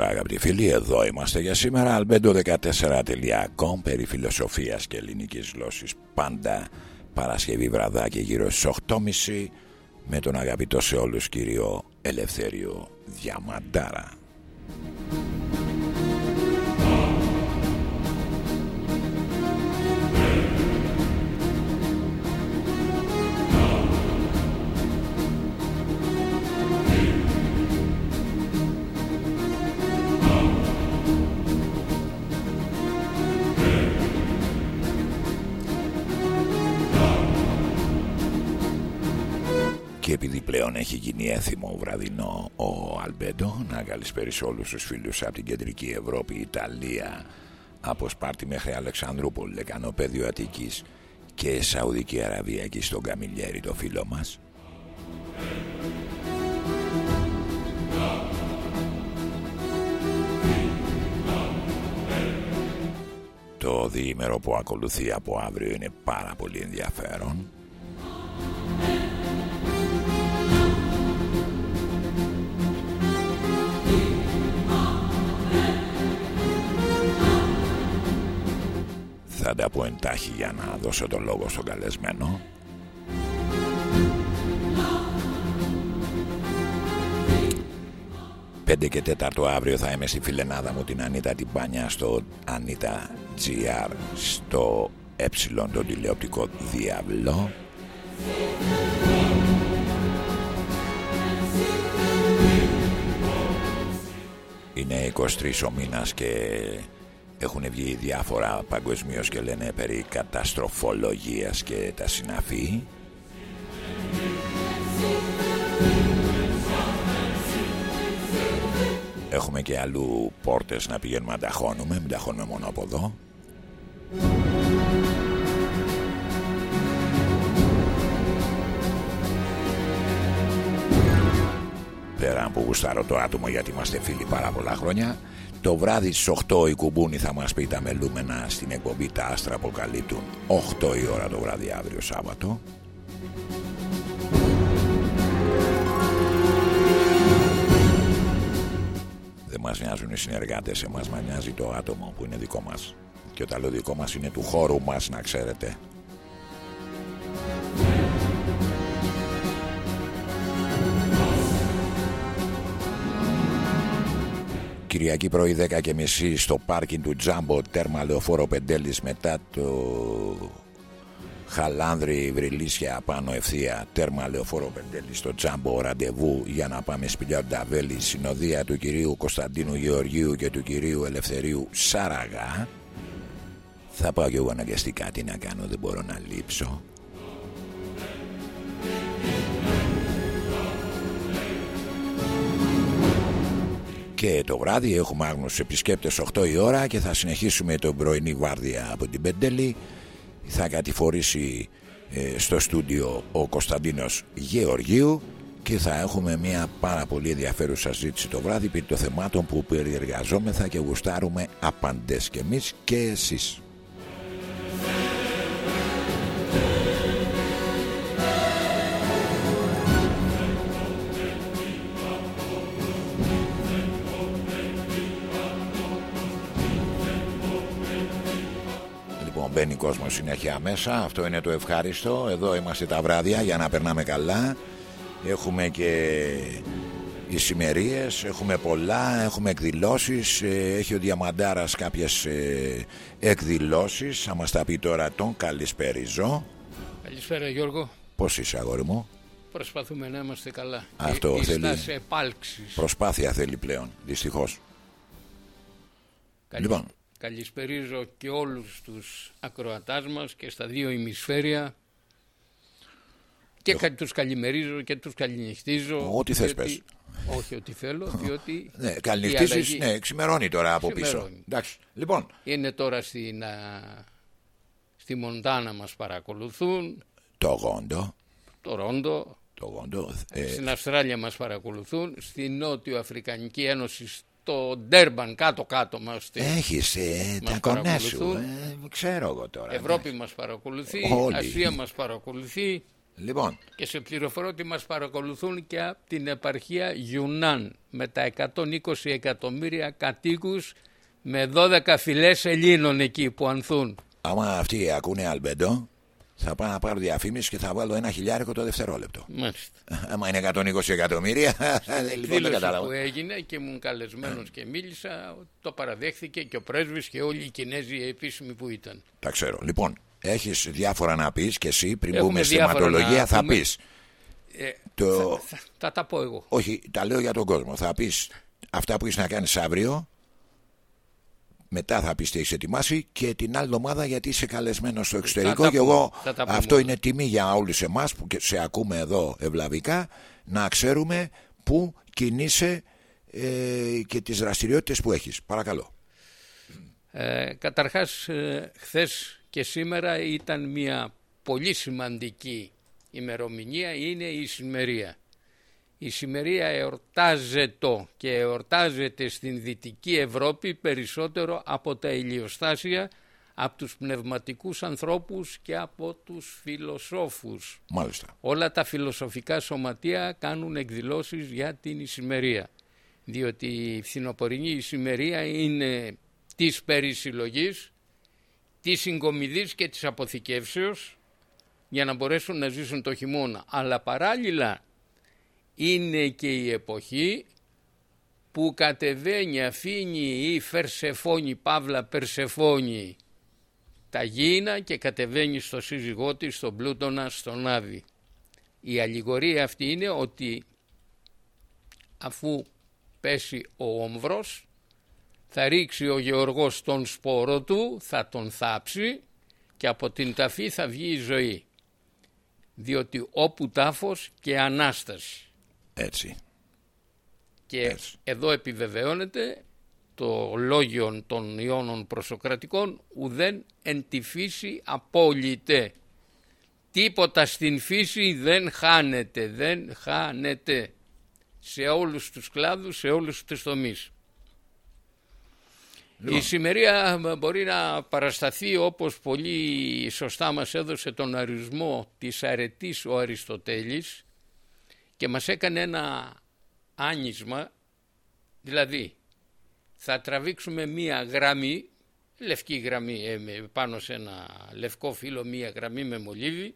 Καλησπέρα αγαπητοί φίλοι, εδώ είμαστε για σήμερα. albedo14.com περί φιλοσοφίας και ελληνικής γλώσσης. Πάντα Παρασκευή βραδάκι γύρω στις 8.30 με τον αγαπητό σε όλους κύριο Ελευθέριο Διαμαντάρα και επειδή πλέον έχει γίνει έθιμο βραδινό. Ο Αλμπέντο να καλησπέρισει όλους τους φίλους από την κεντρική Ευρώπη, Ιταλία από Σπάρτη μέχρι Αλεξανδρούπολη, Λεκανοπέδιο Αττικής και Σαουδική Αραβία και στον Καμιλιέρη το φίλο μας. Το διήμερο που ακολουθεί από αύριο είναι πάρα πολύ ενδιαφέρον Θα τα πω εντάχει για να δώσω τον λόγο στον καλεσμένο. Πέντε και τέταρτο αύριο θα είμαι στη φιλενάδα μου την Ανίτα την Πάνια στο Ανίτα GR στο ε το τηλεοπτικό διάβλο. Είναι 23 ο μήνας και έχουν βγει διάφορα παγκοσμίως και λένε περί καταστροφολογίας και τα συναφή. Έχουμε και αλλού πόρτες να πηγαίνουμε να ταχώνουμε, μην ταχώνουμε μόνο από εδώ. Πέρα που γουστάρω το άτομο γιατί είμαστε φίλοι πάρα πολλά χρόνια το βράδυ στις 8 η Κουμπούνη θα μας πει τα μελούμενα στην εκπομπή Τα Άστρα Αποκαλύπτουν 8 η ώρα το βράδυ αύριο Σάββατο. Δεν μας νοιάζουν οι συνεργάτες Εμάς μας νοιάζει το άτομο που είναι δικό μας. Και όταν λέω δικό μας είναι του χώρου μας να ξέρετε Κυριακή πρωί 10 και μισή στο πάρκινγκ του Τζάμπο τέρμα λεωφόρο Πεντέλης μετά το Χαλάνδρη Βρυλίσια πάνω ευθεία τέρμα λεωφόρο Πεντέλης στο Τζάμπο ραντεβού για να πάμε σπηλιά Νταβέλη συνοδεία του κυρίου Κωνσταντίνου Γεωργίου και του κυρίου Ελευθερίου Σάραγα. Θα πάω και εγώ αναγκαστικά τι να κάνω δεν μπορώ να λείψω και το βράδυ έχουμε άγνωσους επισκέπτες 8 η ώρα και θα συνεχίσουμε τον πρωινή βάρδια από την Πεντέλη θα κατηφορήσει ε, στο στούντιο ο Κωνσταντίνος Γεωργίου και θα έχουμε μια πάρα πολύ ενδιαφέρουσα ζήτηση το βράδυ περί των θεμάτων που περιεργαζόμεθα και γουστάρουμε απαντές και εμείς και εσείς. Μπαίνει κόσμος συνέχεια μέσα. Αυτό είναι το ευχάριστο. Εδώ είμαστε τα βράδια για να περνάμε καλά. Έχουμε και ησημερίες Έχουμε πολλά Έχουμε εκδηλώσεις. Ε, Έχει ο Διαμαντάρας κάποιες ε, εκδηλώσεις. Θα μας τα πει τώρα τον Καλησπέριζο. Καλησπέρα Γιώργο. Πώς είσαι αγόρι μου; Προσπαθούμε να είμαστε καλά. Αυτό και θέλει επάλξης. Προσπάθεια θέλει πλέον Δυστυχώς. Καλή... Λοιπόν Καλησπερίζω και όλους τους ακροατάς μας και στα δύο ημισφαίρια και Εγώ... τους καλημερίζω και τους καληνυχτίζω. Ό,τι θες πες. Όχι ό,τι θέλω, διότι... ναι, καληνυχτήσεις, αλλαγή... ναι, ξημερώνει τώρα από πίσω. Εντάξει, λοιπόν. Είναι τώρα στην, στη Μοντάνα μας παρακολουθούν. Το Γόντο. Το Ρόντο. Το Γόντο. Ε... Στην Αυστράλια μας παρακολουθούν. Στην Νότιο Αφρικανική Ένωση το Ντέρμπαν κάτω-κάτω μας Έχεις ε, τα κονά σου, ε, ξέρω εγώ τώρα. Ευρώπη μας παρακολουθεί, Όλοι. Ασία μας παρακολουθεί. Λοιπόν. Και σε πληροφορώ ότι μας παρακολουθούν και από την επαρχία Γιουνάν με τα 120 εκατομμύρια κατοίκους με 12 φυλές Ελλήνων εκεί που ανθούν. Άμα αυτοί ακούνε αλμπέντο, θα πάω να πάρω διαφήμιση και θα βάλω ένα χιλιάρικο το δευτερόλεπτο. Μάλιστα. Άμα είναι 120 εκατομμύρια, λοιπόν δεν κατάλαβα. που έγινε και ήμουν καλεσμένος και μίλησα, το παραδέχθηκε και ο πρέσβης και όλοι οι Κινέζοι επίσημοι που ήταν. Τα ξέρω. Λοιπόν, έχεις διάφορα να πεις και εσύ πριν πούμε στη θεματολογία θα πεις. Ε, το... θα, θα, θα, τα πω εγώ. Όχι, τα λέω για τον κόσμο. Θα πεις αυτά που είσαι να κάνεις αύριο μετά θα πεις τι έχεις ετοιμάσει και την άλλη εβδομάδα γιατί είσαι καλεσμένος στο εξωτερικό. Και εγώ αυτό είναι τιμή για όλους εμάς που σε ακούμε εδώ ευλαβικά να ξέρουμε πού κινείσαι ε, και τις δραστηριότητες που έχεις. Παρακαλώ. Ε, καταρχάς ε, χθες και σήμερα ήταν μια πολύ σημαντική ημερομηνία είναι η σημερία. Η σημερία εορτάζεται και εορτάζεται στην Δυτική Ευρώπη περισσότερο από τα ηλιοστάσια, από τους πνευματικούς ανθρώπους και από τους φιλοσόφους. Μάλιστα. Όλα τα φιλοσοφικά σωματεία κάνουν εκδηλώσεις για την ησημερία. Διότι η φθινοπορεινή ησημερία είναι της περισυλλογής, της συγκομιδής και της αποθηκεύσεως για να μπορέσουν να ζήσουν το χειμώνα. Αλλά παράλληλα είναι και η εποχή που κατεβαίνει, αφήνει η Φερσεφόνη, Παύλα Περσεφόνη τα γήινα και κατεβαίνει στο σύζυγό της, στον Πλούτονα, στον Άδη. Η αλληγορία αυτή είναι ότι αφού πέσει ο όμβρος θα ρίξει ο Γεωργός τον σπόρο του, θα τον θάψει και από την ταφή θα βγει η ζωή. Διότι όπου τάφος και Ανάσταση. Έτσι. Και εδώ επιβεβαιώνεται το λόγιο των Ιώνων προσοκρατικών ουδέν εν τη φύση απόλυτε. Τίποτα στην φύση δεν χάνεται, δεν χάνεται σε όλους τους κλάδους, σε όλους τους τομείς. Η λοιπόν. σημερία μπορεί να παρασταθεί όπως πολύ σωστά μας έδωσε τον αρισμό της αρετής ο Αριστοτέλης και μας έκανε ένα άνισμα, δηλαδή θα τραβήξουμε μία γραμμή, λευκή γραμμή ε, πάνω σε ένα λευκό φύλλο μία γραμμή με μολύβι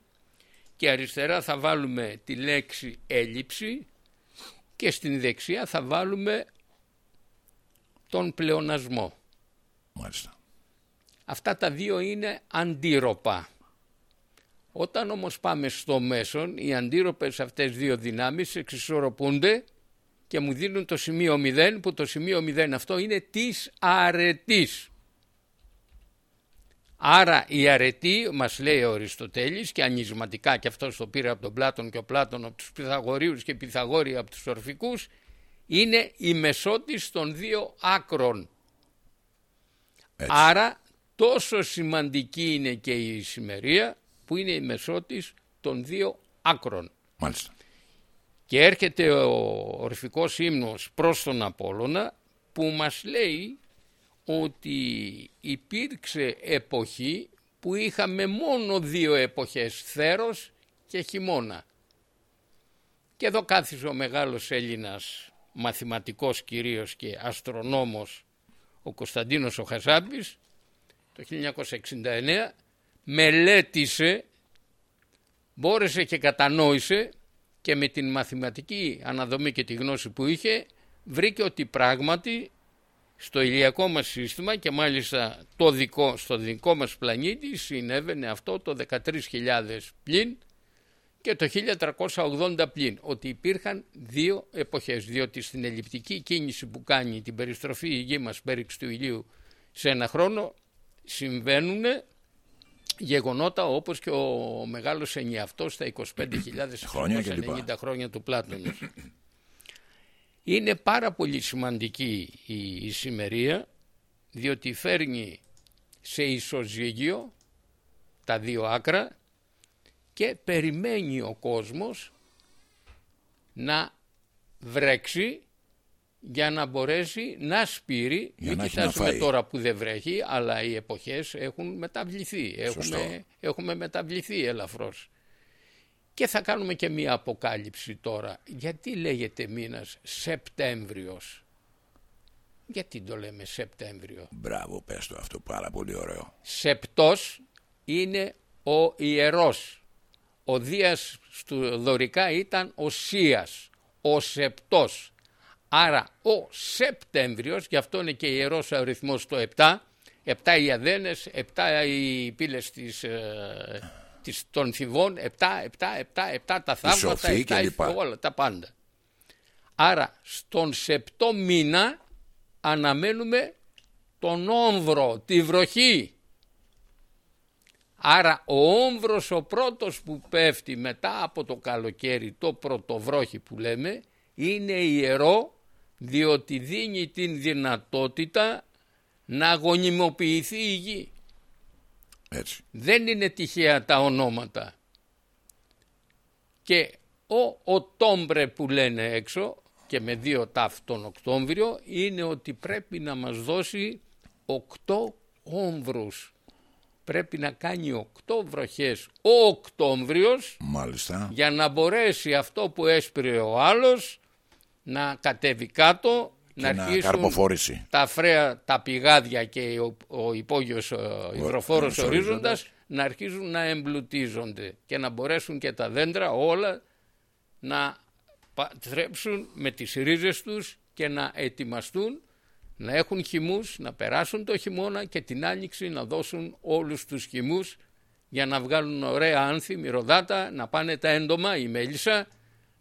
και αριστερά θα βάλουμε τη λέξη έλλειψη και στην δεξιά θα βάλουμε τον πλεονασμό. Μάλιστα. Αυτά τα δύο είναι αντίρροπα. Όταν όμως πάμε στο μέσον, οι αντίρροπες αυτές δύο δυνάμεις εξισορροπούνται και μου δίνουν το σημείο 0 που το σημείο 0 αυτό είναι της αρετής. Άρα η αρετή μας λέει ο Αριστοτέλης και ανισματικά και αυτός το πήρε από τον Πλάτων και ο Πλάτων από τους Πυθαγορίους και Πυθαγόρια από τους Ορφικούς είναι η μεσότης των δύο άκρων. Άρα τόσο σημαντική είναι και η σημερία που είναι η μεσότης των δύο άκρων. Μάλιστα. Και έρχεται ο ορφικός ύμνος προς τον Απόλλωνα που μας λέει ότι υπήρξε εποχή που είχαμε μόνο δύο εποχές, θέρος και χειμώνα. Και εδώ κάθισε ο μεγάλος Έλληνας μαθηματικός κυρίως και αστρονόμος ο Κωνσταντίνος ο Χασάπης το 1969 μελέτησε, μπόρεσε και κατανόησε και με την μαθηματική αναδομή και τη γνώση που είχε βρήκε ότι πράγματι στο ηλιακό μας σύστημα και μάλιστα το δικό, στο δικό μας πλανήτη συνέβαινε αυτό το 13.000 πλην και το 1380 πλην ότι υπήρχαν δύο εποχές διότι στην ελλειπτική κίνηση που κάνει την περιστροφή η γη μας πέριξ του ηλίου σε ένα χρόνο συμβαίνουν γεγονότα όπως και ο μεγάλος ενιαυτός στα 25.000 χρόνια 90 χρόνια του Πλάτωνος. Είναι πάρα πολύ σημαντική η, η σημερία διότι φέρνει σε ισοζύγιο τα δύο άκρα και περιμένει ο κόσμος να βρέξει για να μπορέσει να σπείρει. Για Μην κοιτάζουμε τώρα που δεν βρέχει, αλλά οι εποχές έχουν μεταβληθεί. Έχουμε, έχουμε μεταβληθεί ελαφρώς. Και θα κάνουμε και μία αποκάλυψη τώρα. Γιατί λέγεται μήνας Σεπτέμβριος; Γιατί το λέμε Σεπτέμβριο; Μπράβο, πες το αυτό, πάρα πολύ ωραίο. Σεπτός είναι ο ιερός. Ο Δίας του Δωρικά ήταν ο Σίας, ο Σεπτός. Άρα ο Σεπτέμβριος, γι' αυτό είναι και ιερός ο αριθμός το 7, 7 οι Αδένες, 7 οι πύλες της, ε, της, των Θηβών, 7, 7, 7, 7 τα θαύματα, 7 οι όλα τα πάντα. Άρα στον Σεπτό μήνα αναμένουμε τον όμβρο, τη βροχή. Άρα ο όμβρος ο πρώτος που πέφτει μετά από το καλοκαίρι, το πρωτοβρόχι που λέμε, είναι ιερό διότι δίνει την δυνατότητα να γονιμοποιηθεί η γη. Έτσι. Δεν είναι τυχαία τα ονόματα. Και ο, ο τόμπρε που λένε έξω και με δύο τάφ τον Οκτώβριο είναι ότι πρέπει να μας δώσει οκτώ όμβρους. Πρέπει να κάνει οκτώ βροχές ο Οκτώβριος Μάλιστα. για να μπορέσει αυτό που έσπηρε ο άλλος να κατέβει κάτω να αρχίσουν τα φρέα, τα πηγάδια και ο, ο υπόγειος ο υδροφόρος ορίζοντας να αρχίζουν να εμπλουτίζονται και να μπορέσουν και τα δέντρα όλα να θρέψουν με τις ρίζες τους και να ετοιμαστούν να έχουν χυμούς, να περάσουν το χειμώνα και την άνοιξη να δώσουν όλους τους χυμούς για να βγάλουν ωραία άνθη, μυρωδάτα, να πάνε τα έντομα, η μέλισσα,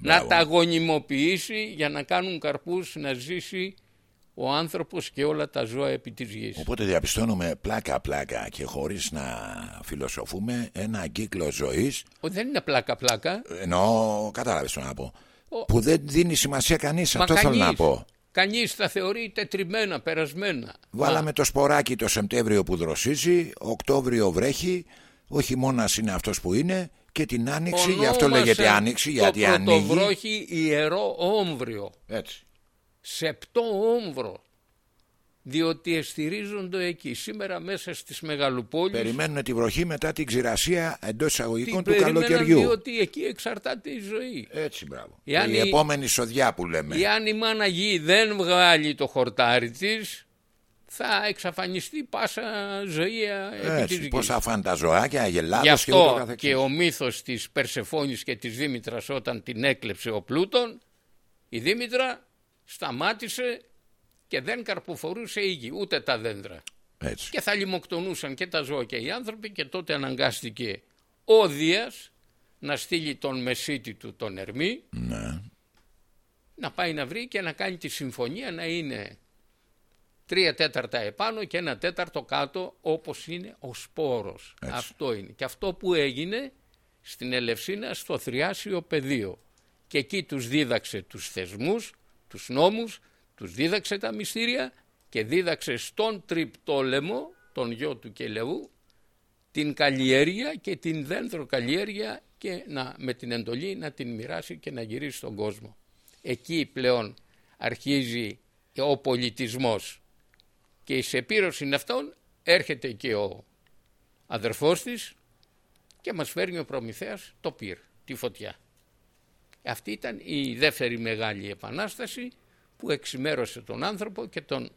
να τα γονιμοποιήσει για να κάνουν καρπούς να ζήσει ο άνθρωπος και όλα τα ζώα επί της γης. Οπότε διαπιστώνουμε πλάκα πλάκα και χωρίς να φιλοσοφούμε ένα κύκλο ζωής. δεν είναι πλάκα πλάκα. Ενώ κατάλαβες το να πω που δεν δίνει σημασία κανείς. Αυτό θέλω να πω. Κανείς θα θεωρεί τετριμένα, περασμένα. Βάλαμε το σποράκι το Σεπτέμβριο που δροσίζει, Οκτώβριο βρέχει, ο χειμώνας είναι αυτός που είναι και την άνοιξη, γι' αυτό λέγεται άνοιξη, γιατί ανοίγει. Το βρόχι ιερό όμβριο. Έτσι. Σεπτό όμβρο διότι εστηρίζονται εκεί. Σήμερα μέσα στις μεγαλοπόλεις... Περιμένουν τη βροχή μετά την ξηρασία εντός εισαγωγικών του καλοκαιριού. διότι εκεί εξαρτάται η ζωή. Έτσι μπράβο. η, επόμενη σοδιά που λέμε. Εάν η μάνα γη δεν βγάλει το χορτάρι της, θα εξαφανιστεί πάσα ζωή επί της Πώς θα φάνε τα ζωάκια, αγελάδες Γι' αυτό και, και ο μύθος της Περσεφόνης και της Δήμητρας όταν την έκλεψε ο Πλούτον, η Δήμητρα σταμάτησε και δεν καρποφορούσε η γη, ούτε τα δέντρα. Έτσι. Και θα λιμοκτονούσαν και τα ζώα και οι άνθρωποι και τότε αναγκάστηκε ο Δίας να στείλει τον μεσίτη του τον Ερμή ναι. να πάει να βρει και να κάνει τη συμφωνία να είναι τρία τέταρτα επάνω και ένα τέταρτο κάτω όπως είναι ο σπόρος. Αυτό είναι. Και αυτό που έγινε στην Ελευσίνα στο Θριάσιο πεδίο. Και εκεί τους δίδαξε τους θεσμούς, τους νόμους, τους δίδαξε τα μυστήρια και δίδαξε στον Τριπτόλεμο, τον γιο του Κελεού, την καλλιέργεια και την δέντρο καλλιέργεια και να, με την εντολή να την μοιράσει και να γυρίσει στον κόσμο. Εκεί πλέον αρχίζει ο πολιτισμός και η σεπήρωση αυτών έρχεται και ο αδερφός της και μας φέρνει ο Προμηθέας το πυρ, τη φωτιά. Αυτή ήταν η δεύτερη μεγάλη επανάσταση που εξημέρωσε τον άνθρωπο και τον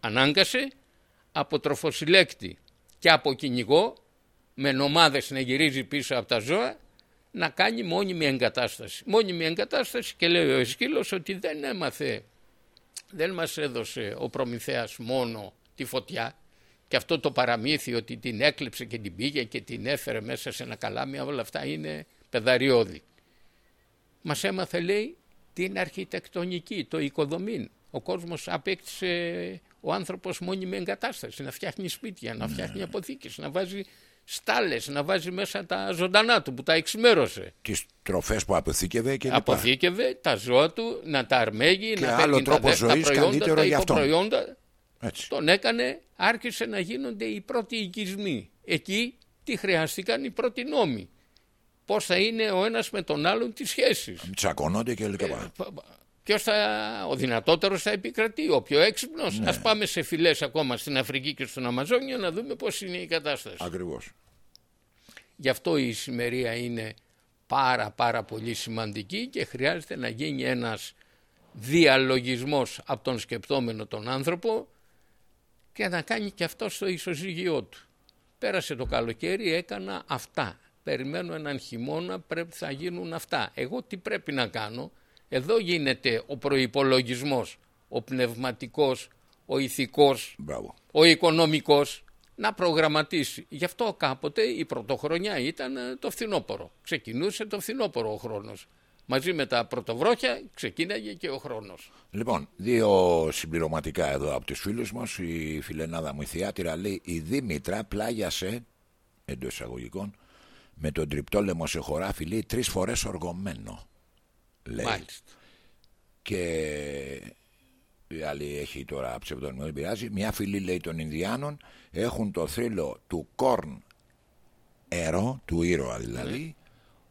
ανάγκασε από τροφοσυλλέκτη και από κυνηγό με νομάδες να γυρίζει πίσω από τα ζώα να κάνει μόνιμη εγκατάσταση. Μόνιμη εγκατάσταση και λέει ο Εσκύλος ότι δεν έμαθε, δεν μας έδωσε ο Προμηθέας μόνο τη φωτιά και αυτό το παραμύθι ότι την έκλειψε και την πήγε και την έφερε μέσα σε ένα καλάμι όλα αυτά είναι πεδαριώδη. Μας έμαθε λέει την αρχιτεκτονική, το οικοδομήν. Ο κόσμος απέκτησε ο άνθρωπος μόνιμη εγκατάσταση, να φτιάχνει σπίτια, να φτιάχνει ναι. αποθήκες, να βάζει στάλες, να βάζει μέσα τα ζωντανά του που τα εξημέρωσε. Τις τροφές που αποθήκευε και λοιπά. Αποθήκευε τα ζώα του, να τα αρμέγει, και να άλλο τρόπο τα, ζωής τα προϊόντα, τα υποπροϊόντα. Τον έκανε, άρχισε να γίνονται οι πρώτοι οικισμοί. Εκεί τι χρειάστηκαν οι πρώτοι νόμοι πώς θα είναι ο ένας με τον άλλον τις σχέσεις. Τσακώνονται και λοιπά. Ε, Ποιος θα, ο δυνατότερος θα επικρατεί, ο πιο έξυπνος. Ναι. Α πάμε σε φυλές ακόμα στην Αφρική και στον Αμαζόνιο να δούμε πώς είναι η κατάσταση. Ακριβώς. Γι' αυτό η ησημερία είναι πάρα πάρα πολύ σημαντική και χρειάζεται να γίνει ένας διαλογισμός από τον σκεπτόμενο τον άνθρωπο και να κάνει και αυτό στο ισοζύγιό του. Πέρασε το καλοκαίρι, έκανα αυτά. Περιμένω έναν χειμώνα, πρέπει θα γίνουν αυτά. Εγώ τι πρέπει να κάνω; Εδώ γίνεται ο προϋπολογισμός, ο πνευματικός, ο ηθικός, ο οικονομικός να προγραμματίσει. Γι' αυτό κάποτε η πρωτοχρονιά ήταν το φθινόπωρο. Ξεκινούσε το φθινόπωρο ο χρόνος. Μαζί με τα πρωτοβρόχια ξεκίναγε και ο χρόνος. Λοιπόν, δύο συμπληρωματικά εδώ από τους φίλους μας. Η φιλενάδα μου η Θιάτηρα λέει η Δήμητρα πλάγιασε, εντός εισαγωγικών, με τον τριπτόλεμο σε χωράφι λέει τρεις φορές οργωμένο. Λέει. Μάλιστα. Και η άλλη έχει τώρα ψευδόνιμο, δεν πειράζει. Μια φίλη λέει των Ινδιάνων έχουν το θρύλο του Κορν Ερώ, του ήρωα δηλαδή,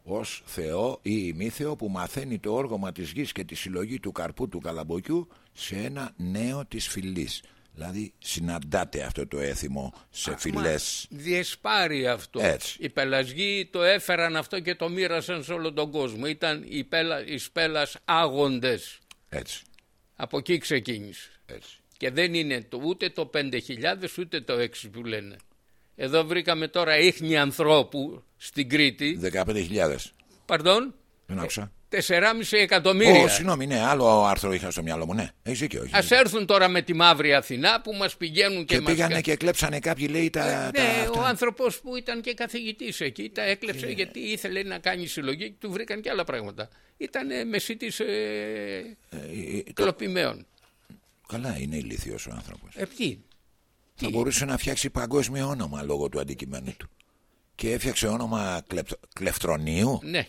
ως Θεό ή ημίθεο που μαθαίνει το όργωμα της γης και τη συλλογή του καρπού του καλαμποκιού σε ένα νέο της φυλής. Δηλαδή συναντάτε αυτό το έθιμο σε φυλές. Διεσπάρει αυτό. Έτσι. Οι πελασγοί το έφεραν αυτό και το μοίρασαν σε όλο τον κόσμο. Ήταν οι, πέλα, οι σπέλας άγοντες. Έτσι. Από εκεί ξεκίνησε. Έτσι. Και δεν είναι το, ούτε το 5.000 ούτε το 6 που λένε. Εδώ βρήκαμε τώρα ίχνη ανθρώπου στην Κρήτη. 15.000. Παρδόν. Δεν άκουσα. 4,5 εκατομμύρια. Ω, συγγνώμη, ναι, άλλο άρθρο είχα στο μυαλό μου. Ναι, έχεις δίκιο. Α έρθουν τώρα με τη μαύρη Αθηνά που μας πηγαίνουν και, Και μας πήγανε κα- και κλέψανε κάποιοι, λέει, τα. Ναι, τα ο αυτά. άνθρωπος που ήταν και καθηγητής εκεί τα έκλεψε Ε. γιατί ήθελε να κάνει συλλογή και του βρήκαν και άλλα πράγματα. Ήταν μεσίτη ε, Ε, ε, το- κλοπημαίων. Καλά, είναι ηλίθιος ο άνθρωπος. Ε, τι, Θα τι; μπορούσε να φτιάξει παγκόσμιο όνομα λόγω του αντικειμένου του. Και έφτιαξε όνομα κλεπτο... κλεφτρονίου. Ναι,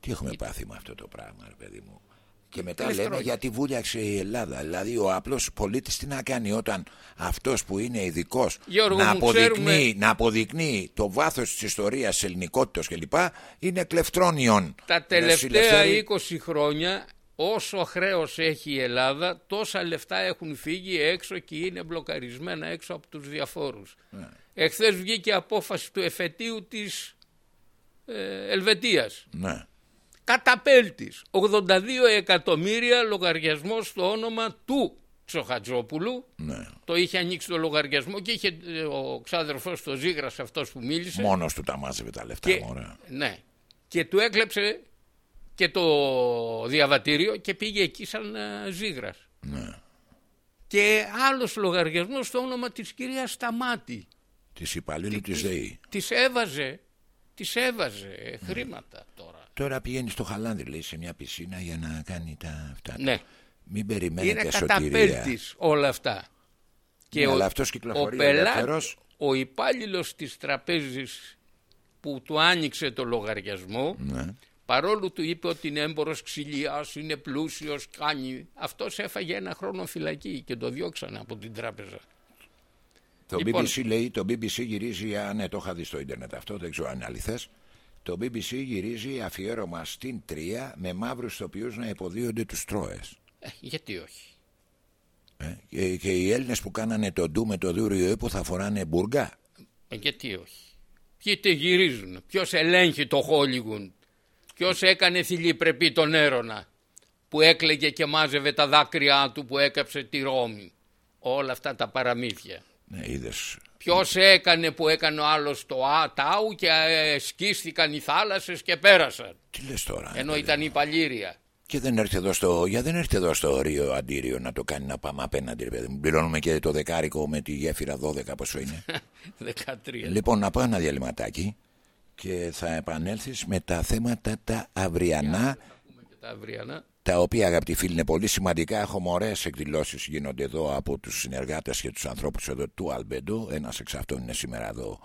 Τι έχουμε πάθει με αυτό το πράγμα, ρε παιδί μου; Και μετά Κλεφτρόνιο. λέμε γιατί βούλιαξε η Ελλάδα. Δηλαδή ο απλός πολίτης τι να κάνει όταν αυτός που είναι ειδικός Γιώργο να, μου, αποδεικνύει, ξέρουμε- να αποδεικνύει το βάθος της ιστορίας, της ελληνικότητας κλπ. είναι κλεφτρόνιον. τα τελευταία 20 χρόνια όσο χρέος έχει η Ελλάδα τόσα λεφτά έχουν φύγει έξω και είναι μπλοκαρισμένα έξω από τους διαφόρους. Ναι. Εχθές βγήκε απόφαση του εφετείου της ε, Ελβετίας. Ναι. Καταπέλτης. 82 εκατομμύρια λογαριασμό στο όνομα του Τσοχατζόπουλου. ναι. Το είχε ανοίξει το λογαριασμό και είχε ε, ο ξάδερφός το Ζήγρας αυτός που μίλησε. Μόνος του τα μάζευε τα λεφτά. Και, μωρέ. ναι. και του έκλεψε και το διαβατήριο και πήγε εκεί σαν ε, Ζήγρας. Ναι. Και άλλος λογαριασμός στο όνομα της κυρίας Σταμάτη. Της υπαλλήλου τη ΔΕΗ. Της έβαζε, της έβαζε χρήματα τώρα. Τώρα πηγαίνει στο χαλάνδρι, λέει, σε μια πισίνα για να κάνει τα αυτά. Ναι. Μην Είναι περιμένετε σωτηρία. καταπέλτης όλα αυτά. Ναι, αλλά αυτός κυκλοφορεί ο, πελάτης, ελεύθερος. ο υπάλληλος της τραπέζης που του άνοιξε το λογαριασμό Ναι. παρόλο του είπε ότι είναι έμπορος ξυλιάς, είναι πλούσιος, κάνει... Αυτός έφαγε ένα χρόνο φυλακή και το διώξανε από την τράπεζα. Το Λοιπόν. BBC λέει, το BBC γυρίζει, α, ναι το είχα δει στο ίντερνετ αυτό, δεν ξέρω αν είναι αληθές. Το BBC γυρίζει αφιέρωμα στην Τρία με μαύρους τοπιούς να υποδίονται τους Τρόες. Ε, γιατί όχι; Ε, και, και οι Έλληνες που κάνανε το ντου με το δούριο ύπο θα φοράνε μπουργά; Ε, γιατί όχι; Ποιοι τε γυρίζουν, ποιος ελέγχει το Χόλιγουν, ποιος έκανε θηλυπρεπή τον Έρωνα, που έκλαιγε και μάζευε τα δάκρυά του που έκαψε τη Ρώμη; Όλα αυτά τα παραμύθια. Ναι, είδες. Ποιος έκανε που έκανε ο άλλος το Α, τάου και ε, σκίστηκαν οι θάλασσες και πέρασαν. Τι λες τώρα. Ενώ ρε ήταν η παλήρια. Και δεν έρθει εδώ στο, για δεν έρθει εδώ στο Ρίο Αντίριο να το κάνει να πάμε απέναντι, ρε παιδί μου. Πληρώνουμε και το δεκάρικο με τη γέφυρα 12 πόσο είναι. 13. λοιπόν, να πάω ένα διαλυματάκι και θα επανέλθεις με τα θέματα τα αυριανά Πούμε και τα αυριανά. Τα οποία αγαπητοί φίλοι είναι πολύ σημαντικά. Έχουμε ωραίε εκδηλώσεις γίνονται εδώ από τους συνεργάτες και τους ανθρώπους εδώ του Αλμπέντο. Ένας εξ αυτών είναι σήμερα εδώ,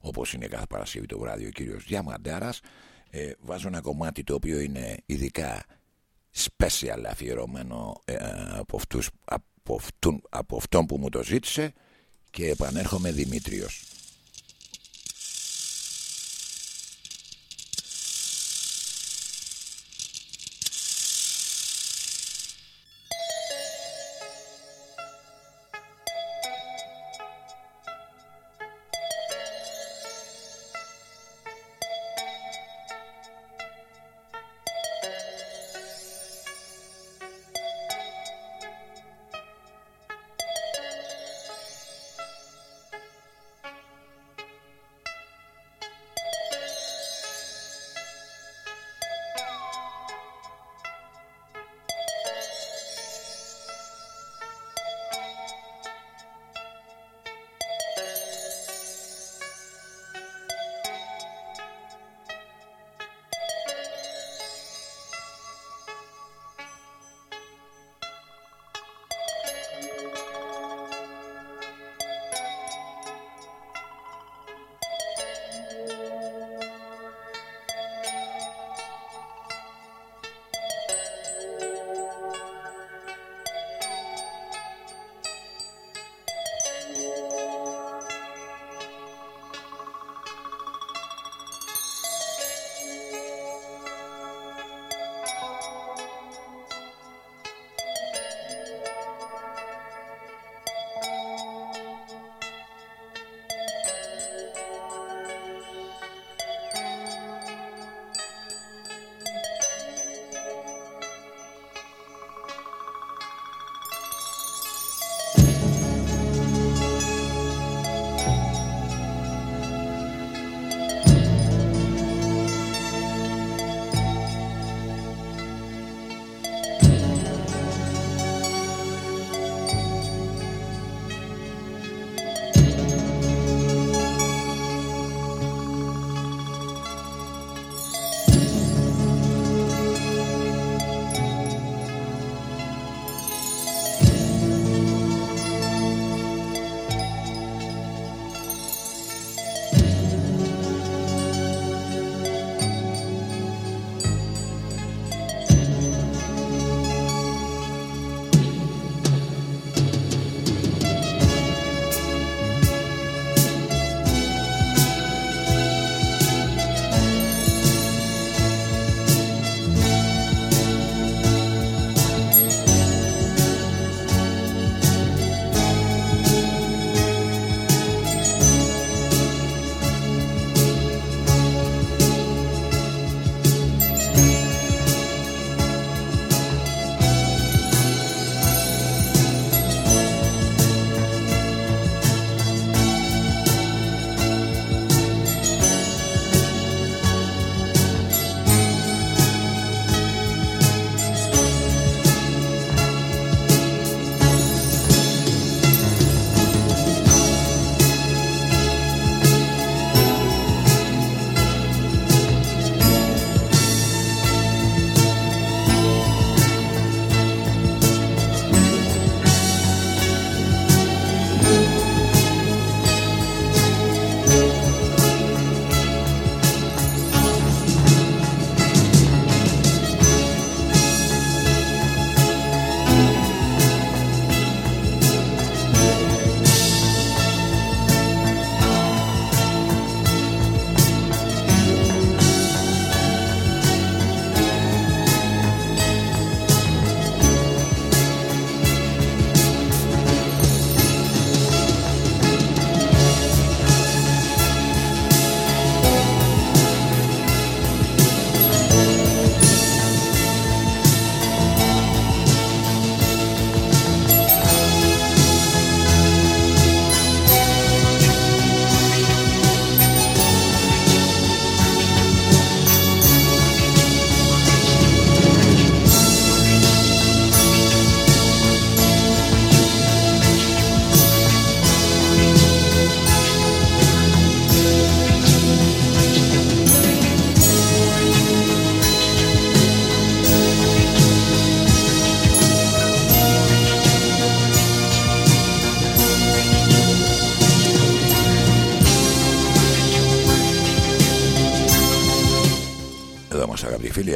όπως είναι κάθε Παρασκευή το βράδυ, ο κύριος Διαμαντάρας. Ε, βάζω ένα κομμάτι το οποίο είναι ειδικά special αφιερωμένο ε, από, αυτούς, από, αυτούν, από αυτόν που μου το ζήτησε και επανέρχομαι Δημήτριος.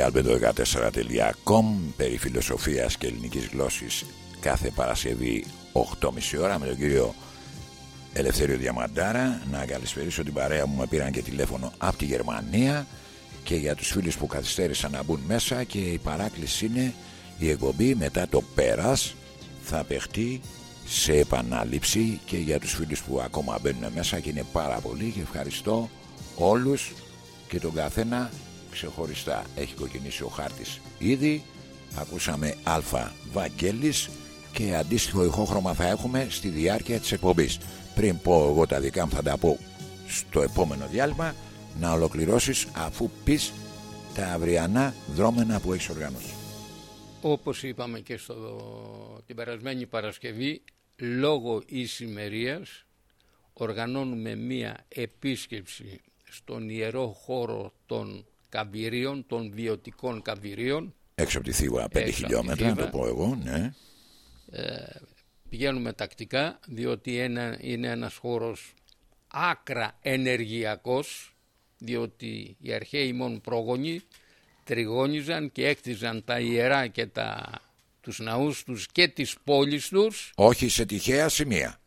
albedo14.com περί φιλοσοφίας και ελληνικής γλώσσης κάθε Παρασκευή 8.30 ώρα με τον κύριο Ελευθέριο Διαμαντάρα. Να καλησπερίσω την παρέα μου με πήραν και τηλέφωνο από τη Γερμανία. Και για τους φίλους που καθυστέρησαν να μπουν μέσα και η παράκληση είναι η εκπομπή μετά το πέρας θα παιχτεί σε επανάληψη. Και για τους φίλους που ακόμα μπαίνουν μέσα και είναι πάρα πολύ και ευχαριστώ όλους και τον καθένα ξεχωριστά. Έχει κοκκινήσει ο χάρτης. Ήδη ακούσαμε Αλφα Βαγγέλης και αντίστοιχο ηχόχρωμα θα έχουμε στη διάρκεια της εκπομπής. Πριν πω εγώ τα δικά μου θα τα πω στο επόμενο διάλειμμα. Να ολοκληρώσεις αφού πεις τα αυριανά δρόμενα που έχεις οργανώσει. Όπως είπαμε και στο, την περασμένη Παρασκευή λόγω ησημερίας οργανώνουμε μία επίσκεψη στον ιερό χώρο των καβυρίων, των βιωτικών καβυρίων. Έξω από τη Θήβα, 5 χιλιόμετρα, να το πω εγώ, ναι. Ε, πηγαίνουμε τακτικά, διότι ένα, είναι ένας χώρος άκρα ενεργειακός, διότι οι αρχαίοι μόνο πρόγονοι τριγώνιζαν και έκτιζαν τα ιερά και τα, τους ναούς τους και τις πόλεις τους. Όχι σε τυχαία σημεία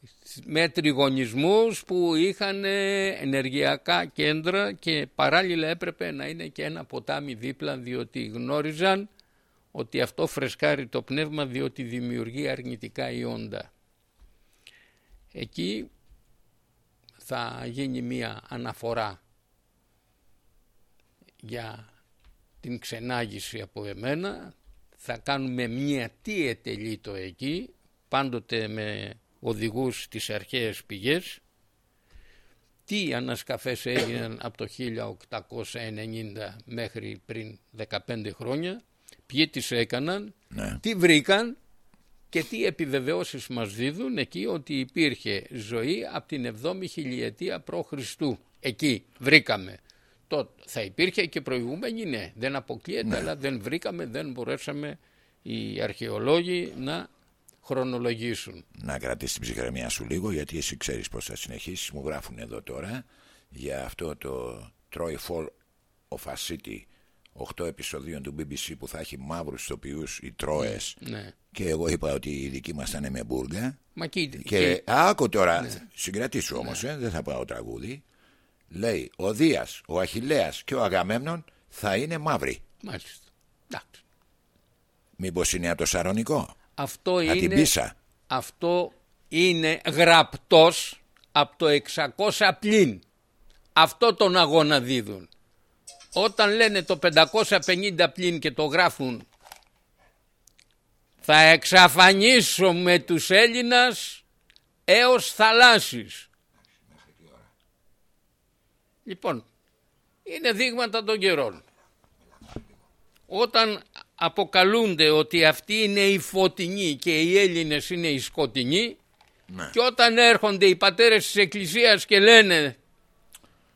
με τριγωνισμούς που είχαν ενεργειακά κέντρα και παράλληλα έπρεπε να είναι και ένα ποτάμι δίπλα διότι γνώριζαν ότι αυτό φρεσκάρει το πνεύμα διότι δημιουργεί αρνητικά ιόντα. Εκεί θα γίνει μία αναφορά για την ξενάγηση από εμένα. Θα κάνουμε μία τι ετελείτο εκεί, πάντοτε με οδηγούς στις αρχαίες πηγές τι ανασκαφές έγιναν από το 1890 μέχρι πριν 15 χρόνια ποιοι τις έκαναν ναι. τι βρήκαν και τι επιβεβαιώσεις μας δίδουν εκεί ότι υπήρχε ζωή από την 7η χιλιετία π.Χ. Εκεί βρήκαμε. Το, θα υπήρχε και προηγούμενη ναι, δεν αποκλείεται ναι. αλλά δεν βρήκαμε, δεν μπορέσαμε οι αρχαιολόγοι να χρονολογήσουν. Να κρατήσεις την ψυχραιμία σου λίγο γιατί εσύ ξέρεις πώς θα συνεχίσεις. Μου γράφουν εδώ τώρα για αυτό το Troy Fall of a City 8 επεισοδίων του BBC που θα έχει μαύρους τοπιούς οι Τρόες ναι. και εγώ είπα ότι οι δικοί μας θα είναι με μπουργα Μα και, και... άκου τώρα ναι. συγκρατήσου όμως ναι. ε, δεν θα πάω τραγούδι λέει ο Δίας, ο Αχιλέας και ο Αγαμέμνων θα είναι μαύροι Μάλιστα Μήπως είναι από το Σαρονικό; Αυτό είναι, αυτό είναι γραπτός από το 600 πλήν. Αυτό τον αγώνα δίδουν. Όταν λένε το 550 πλήν και το γράφουν θα εξαφανίσουμε τους Έλληνας έως θαλάσσης. Λοιπόν, είναι δείγματα των καιρών. Όταν αποκαλούνται ότι αυτοί είναι οι φωτεινοί και οι Έλληνες είναι οι σκοτεινοί ναι. και όταν έρχονται οι πατέρες της Εκκλησίας και λένε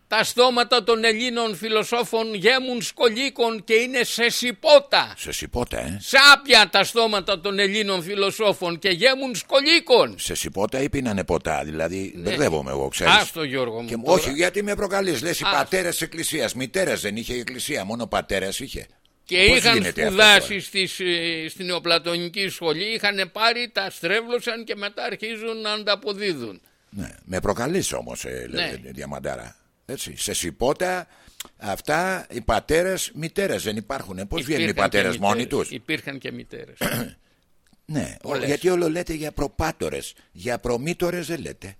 τα στόματα των Ελλήνων φιλοσόφων γέμουν σκολίκων και είναι σε σιπότα. Σε σιπότα, ε. Σάπια τα στόματα των Ελλήνων φιλοσόφων και γέμουν σκολίκων. Σε σιπότα ή πίνανε ποτά, δηλαδή ναι. μπερδεύομαι εγώ, ξέρεις. Άστο Γιώργο μου. Και, όχι, γιατί με προκαλείς, λες οι πατέρες της Εκκλησίας. Μητέρες δεν είχε η Εκκλησία, μόνο πατέρες είχε. Και είχαν σπουδάσει στις, ε, στην νεοπλατωνική σχολή, είχαν πάρει, τα στρέβλωσαν και μετά αρχίζουν να ανταποδίδουν. Ναι, με προκαλείς όμως, ε, ναι. Διαμαντάρα. Έτσι, σε σιπότα αυτά οι πατέρες, μητέρες δεν υπάρχουν. Πώς βγαίνουν οι πατέρες μόνοι τους; Υπήρχαν και μητέρες. ναι, γιατί όλο λέτε για προπάτορες, για προμήτορες δεν λέτε.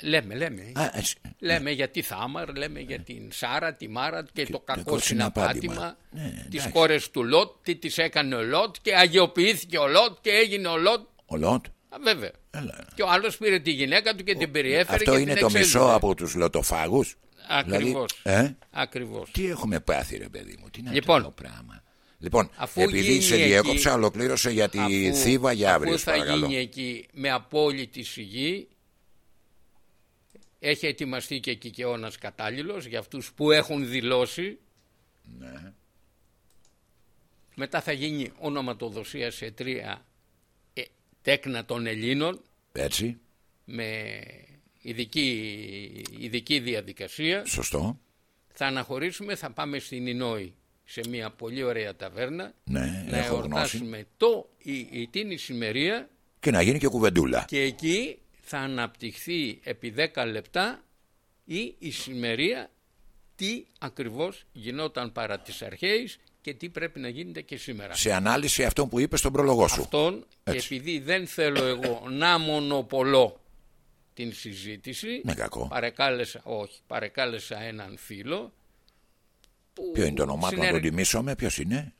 Λέμε, λέμε. Α, λέμε για τη Θάμαρ, λέμε για την Σάρα, τη Μάρα και, το κακό συναπάτημα ναι, τις κόρες του Λότ, τι τις έκανε ο Λότ και αγιοποιήθηκε ο Λότ και έγινε ο Λότ. Ο Λότ. Α, βέβαια. Και ο άλλος πήρε τη γυναίκα του και την περιέφερε Αυτό είναι το μισό από τους λοτοφάγους. Ακριβώς. Δηλαδή, ε; Ακριβώς. Τι έχουμε πάθει ρε παιδί μου, τι είναι λοιπόν, αυτό το πράγμα. Λοιπόν, αφού επειδή σε διέκοψα, ολοκλήρωσε για τη αφού, Θήβα για αύριο. Αφού θα γίνει εκεί με απόλυτη σιγή, έχει ετοιμαστεί και εκεί και όνας κατάλληλος για αυτούς που έχουν δηλώσει. Ναι. Μετά θα γίνει ονοματοδοσία σε τρία ε, τέκνα των Ελλήνων. Έτσι. Με ειδική, ειδική διαδικασία. Σωστό. Θα αναχωρήσουμε, θα πάμε στην Ινόη σε μια πολύ ωραία ταβέρνα Ναι, να έχω γνώση. εορτάσουμε το, η, η, την ησημερία Και να γίνει και κουβεντούλα. και εκεί θα αναπτυχθεί επί 10 λεπτά η ησημερία τι ακριβώς γινόταν παρά τις αρχαίες και τι πρέπει να γίνεται και σήμερα. Σε ανάλυση αυτό που είπες στον πρόλογό σου. Αυτόν και Έτσι. επειδή δεν θέλω εγώ να μονοπολώ την συζήτηση Ναι, κακό. παρεκάλεσα, όχι, παρεκάλεσα έναν φίλο που Ποιο είναι το όνομά του, να συνεργ- τον τιμήσουμε, ποιος είναι;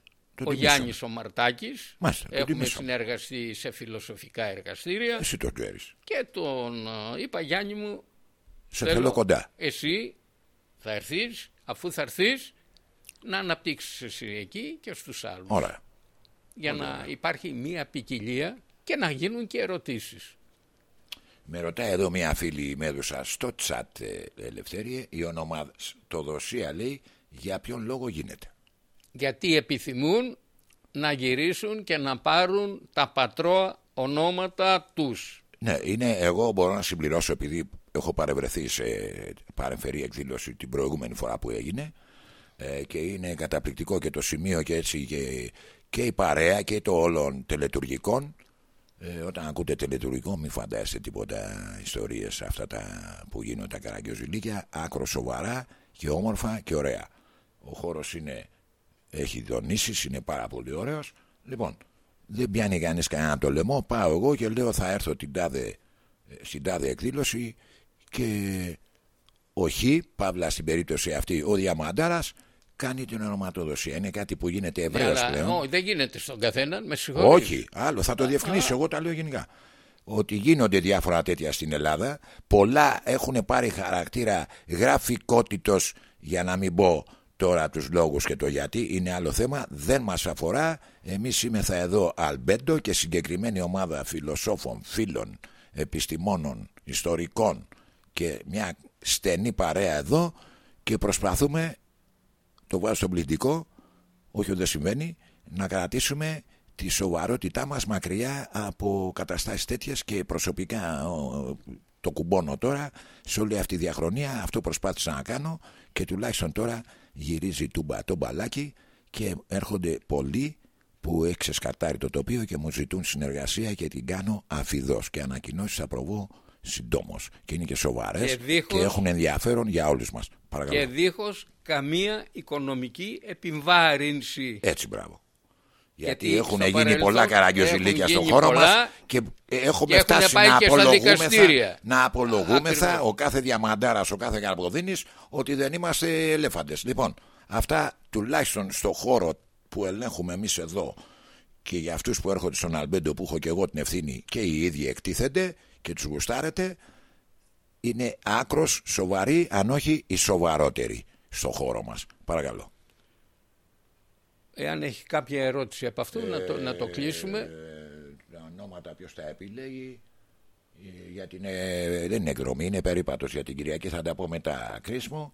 Τον ο τιμήσουμε. Γιάννης ο Μαρτάκης Μάλιστα, τον έχουμε τιμήσουμε. συνεργαστεί σε φιλοσοφικά εργαστήρια Εσύ το ξέρεις. και τον ε, είπα Γιάννη μου Σε θέλω κοντά. εσύ θα έρθεις αφού θα έρθεις να αναπτύξεις εσύ εκεί και στους άλλους Ωραία. για να υπάρχει μία ποικιλία και να γίνουν και ερωτήσεις. Με ρωτάει εδώ μια φίλη μέδουσα στο τσάτ ε, Ελευθέρια η ονομαδοσία λέει για ποιον λόγο γίνεται. Γιατί επιθυμούν να γυρίσουν και να πάρουν τα πατρόα ονόματα τους. Ναι, είναι, εγώ μπορώ να συμπληρώσω επειδή έχω παρευρεθεί σε παρεμφερή εκδήλωση την προηγούμενη φορά που έγινε ε, και είναι καταπληκτικό και το σημείο και έτσι και, και η παρέα και το όλων τελετουργικών. Ε, όταν ακούτε τελετουργικό μην φαντάζεστε τίποτα ιστορίες αυτά τα που γίνονται τα καραγκιόζηλίκια. Άκρο σοβαρά και όμορφα και ωραία. Ο χώρος είναι έχει δονήσεις, είναι πάρα πολύ ωραίος λοιπόν δεν πιάνει κανείς κανένα το λαιμό πάω εγώ και λέω θα έρθω την τάδε, ε, στην τάδε εκδήλωση και ο Χ, παύλα στην περίπτωση αυτή ο Διαμαντάρας κάνει την ονοματοδοσία είναι κάτι που γίνεται Ναι, ευρέως αλλά πλέον όχι, δεν γίνεται στον καθέναν, με συγχωρείς. όχι, άλλο, θα το διευκρινίσω. Εγώ τα λέω γενικά. Ότι γίνονται διάφορα τέτοια στην Ελλάδα. Πολλά έχουν πάρει χαρακτήρα γραφικότητος για να μην πω τώρα τους λόγους και το γιατί. Είναι άλλο θέμα. Δεν μας αφορά. Εμείς είμεθα εδώ αλμπέντο και συγκεκριμένη ομάδα φιλοσόφων, φίλων, επιστημόνων, ιστορικών και μια στενή παρέα εδώ και προσπαθούμε το βάζω στον πληθυντικό όχι ότι δεν συμβαίνει να κρατήσουμε τη σοβαρότητά μας μακριά από καταστάσεις τέτοιες και προσωπικά ο, το κουμπώνω τώρα σε όλη αυτή τη διαχρονία αυτό προσπάθησα να κάνω και τουλάχιστον τώρα γυρίζει τούμπα το μπαλάκι και έρχονται πολλοί που έχει ξεσκαρτάρει το τοπίο και μου ζητούν συνεργασία και την κάνω αφιδός και ανακοινώσεις θα προβώ συντόμως και είναι και σοβαρές Και δίχως- και έχουν ενδιαφέρον για όλους μας παρακαλώ Και δίχως καμία οικονομική επιβάρυνση. Έτσι, μπράβο. Γιατί, Γιατί έχουν στο γίνει παρελθόν πολλά καραγκιόζηλίκια έχουν στον γίνει χώρο πολλά μας και έχουμε και έχουν φτάσει πάει να και στα απολογούμεθα, δικαστήρια. να απολογούμεθα Ακριβώς. ο κάθε διαμαντάρας, ο κάθε καρποδίνης ότι δεν είμαστε ελέφαντες. Λοιπόν, αυτά τουλάχιστον στο χώρο που ελέγχουμε εμείς εδώ και για αυτούς που έρχονται στον Αλμπέντο που έχω και εγώ την ευθύνη και οι ίδιοι εκτίθενται και τους γουστάρετε είναι άκρος σοβαροί αν όχι οι σοβαρότεροι στο χώρο μας. Παρακαλώ. Εάν έχει κάποια ερώτηση από αυτού, να, το, να το κλείσουμε. Ε, τα ονόματα ποιος τα επιλέγει ε, για την, ε, δεν είναι εκδρομή, είναι περίπατος για την Κυριακή θα τα πω μετά κρίσιμο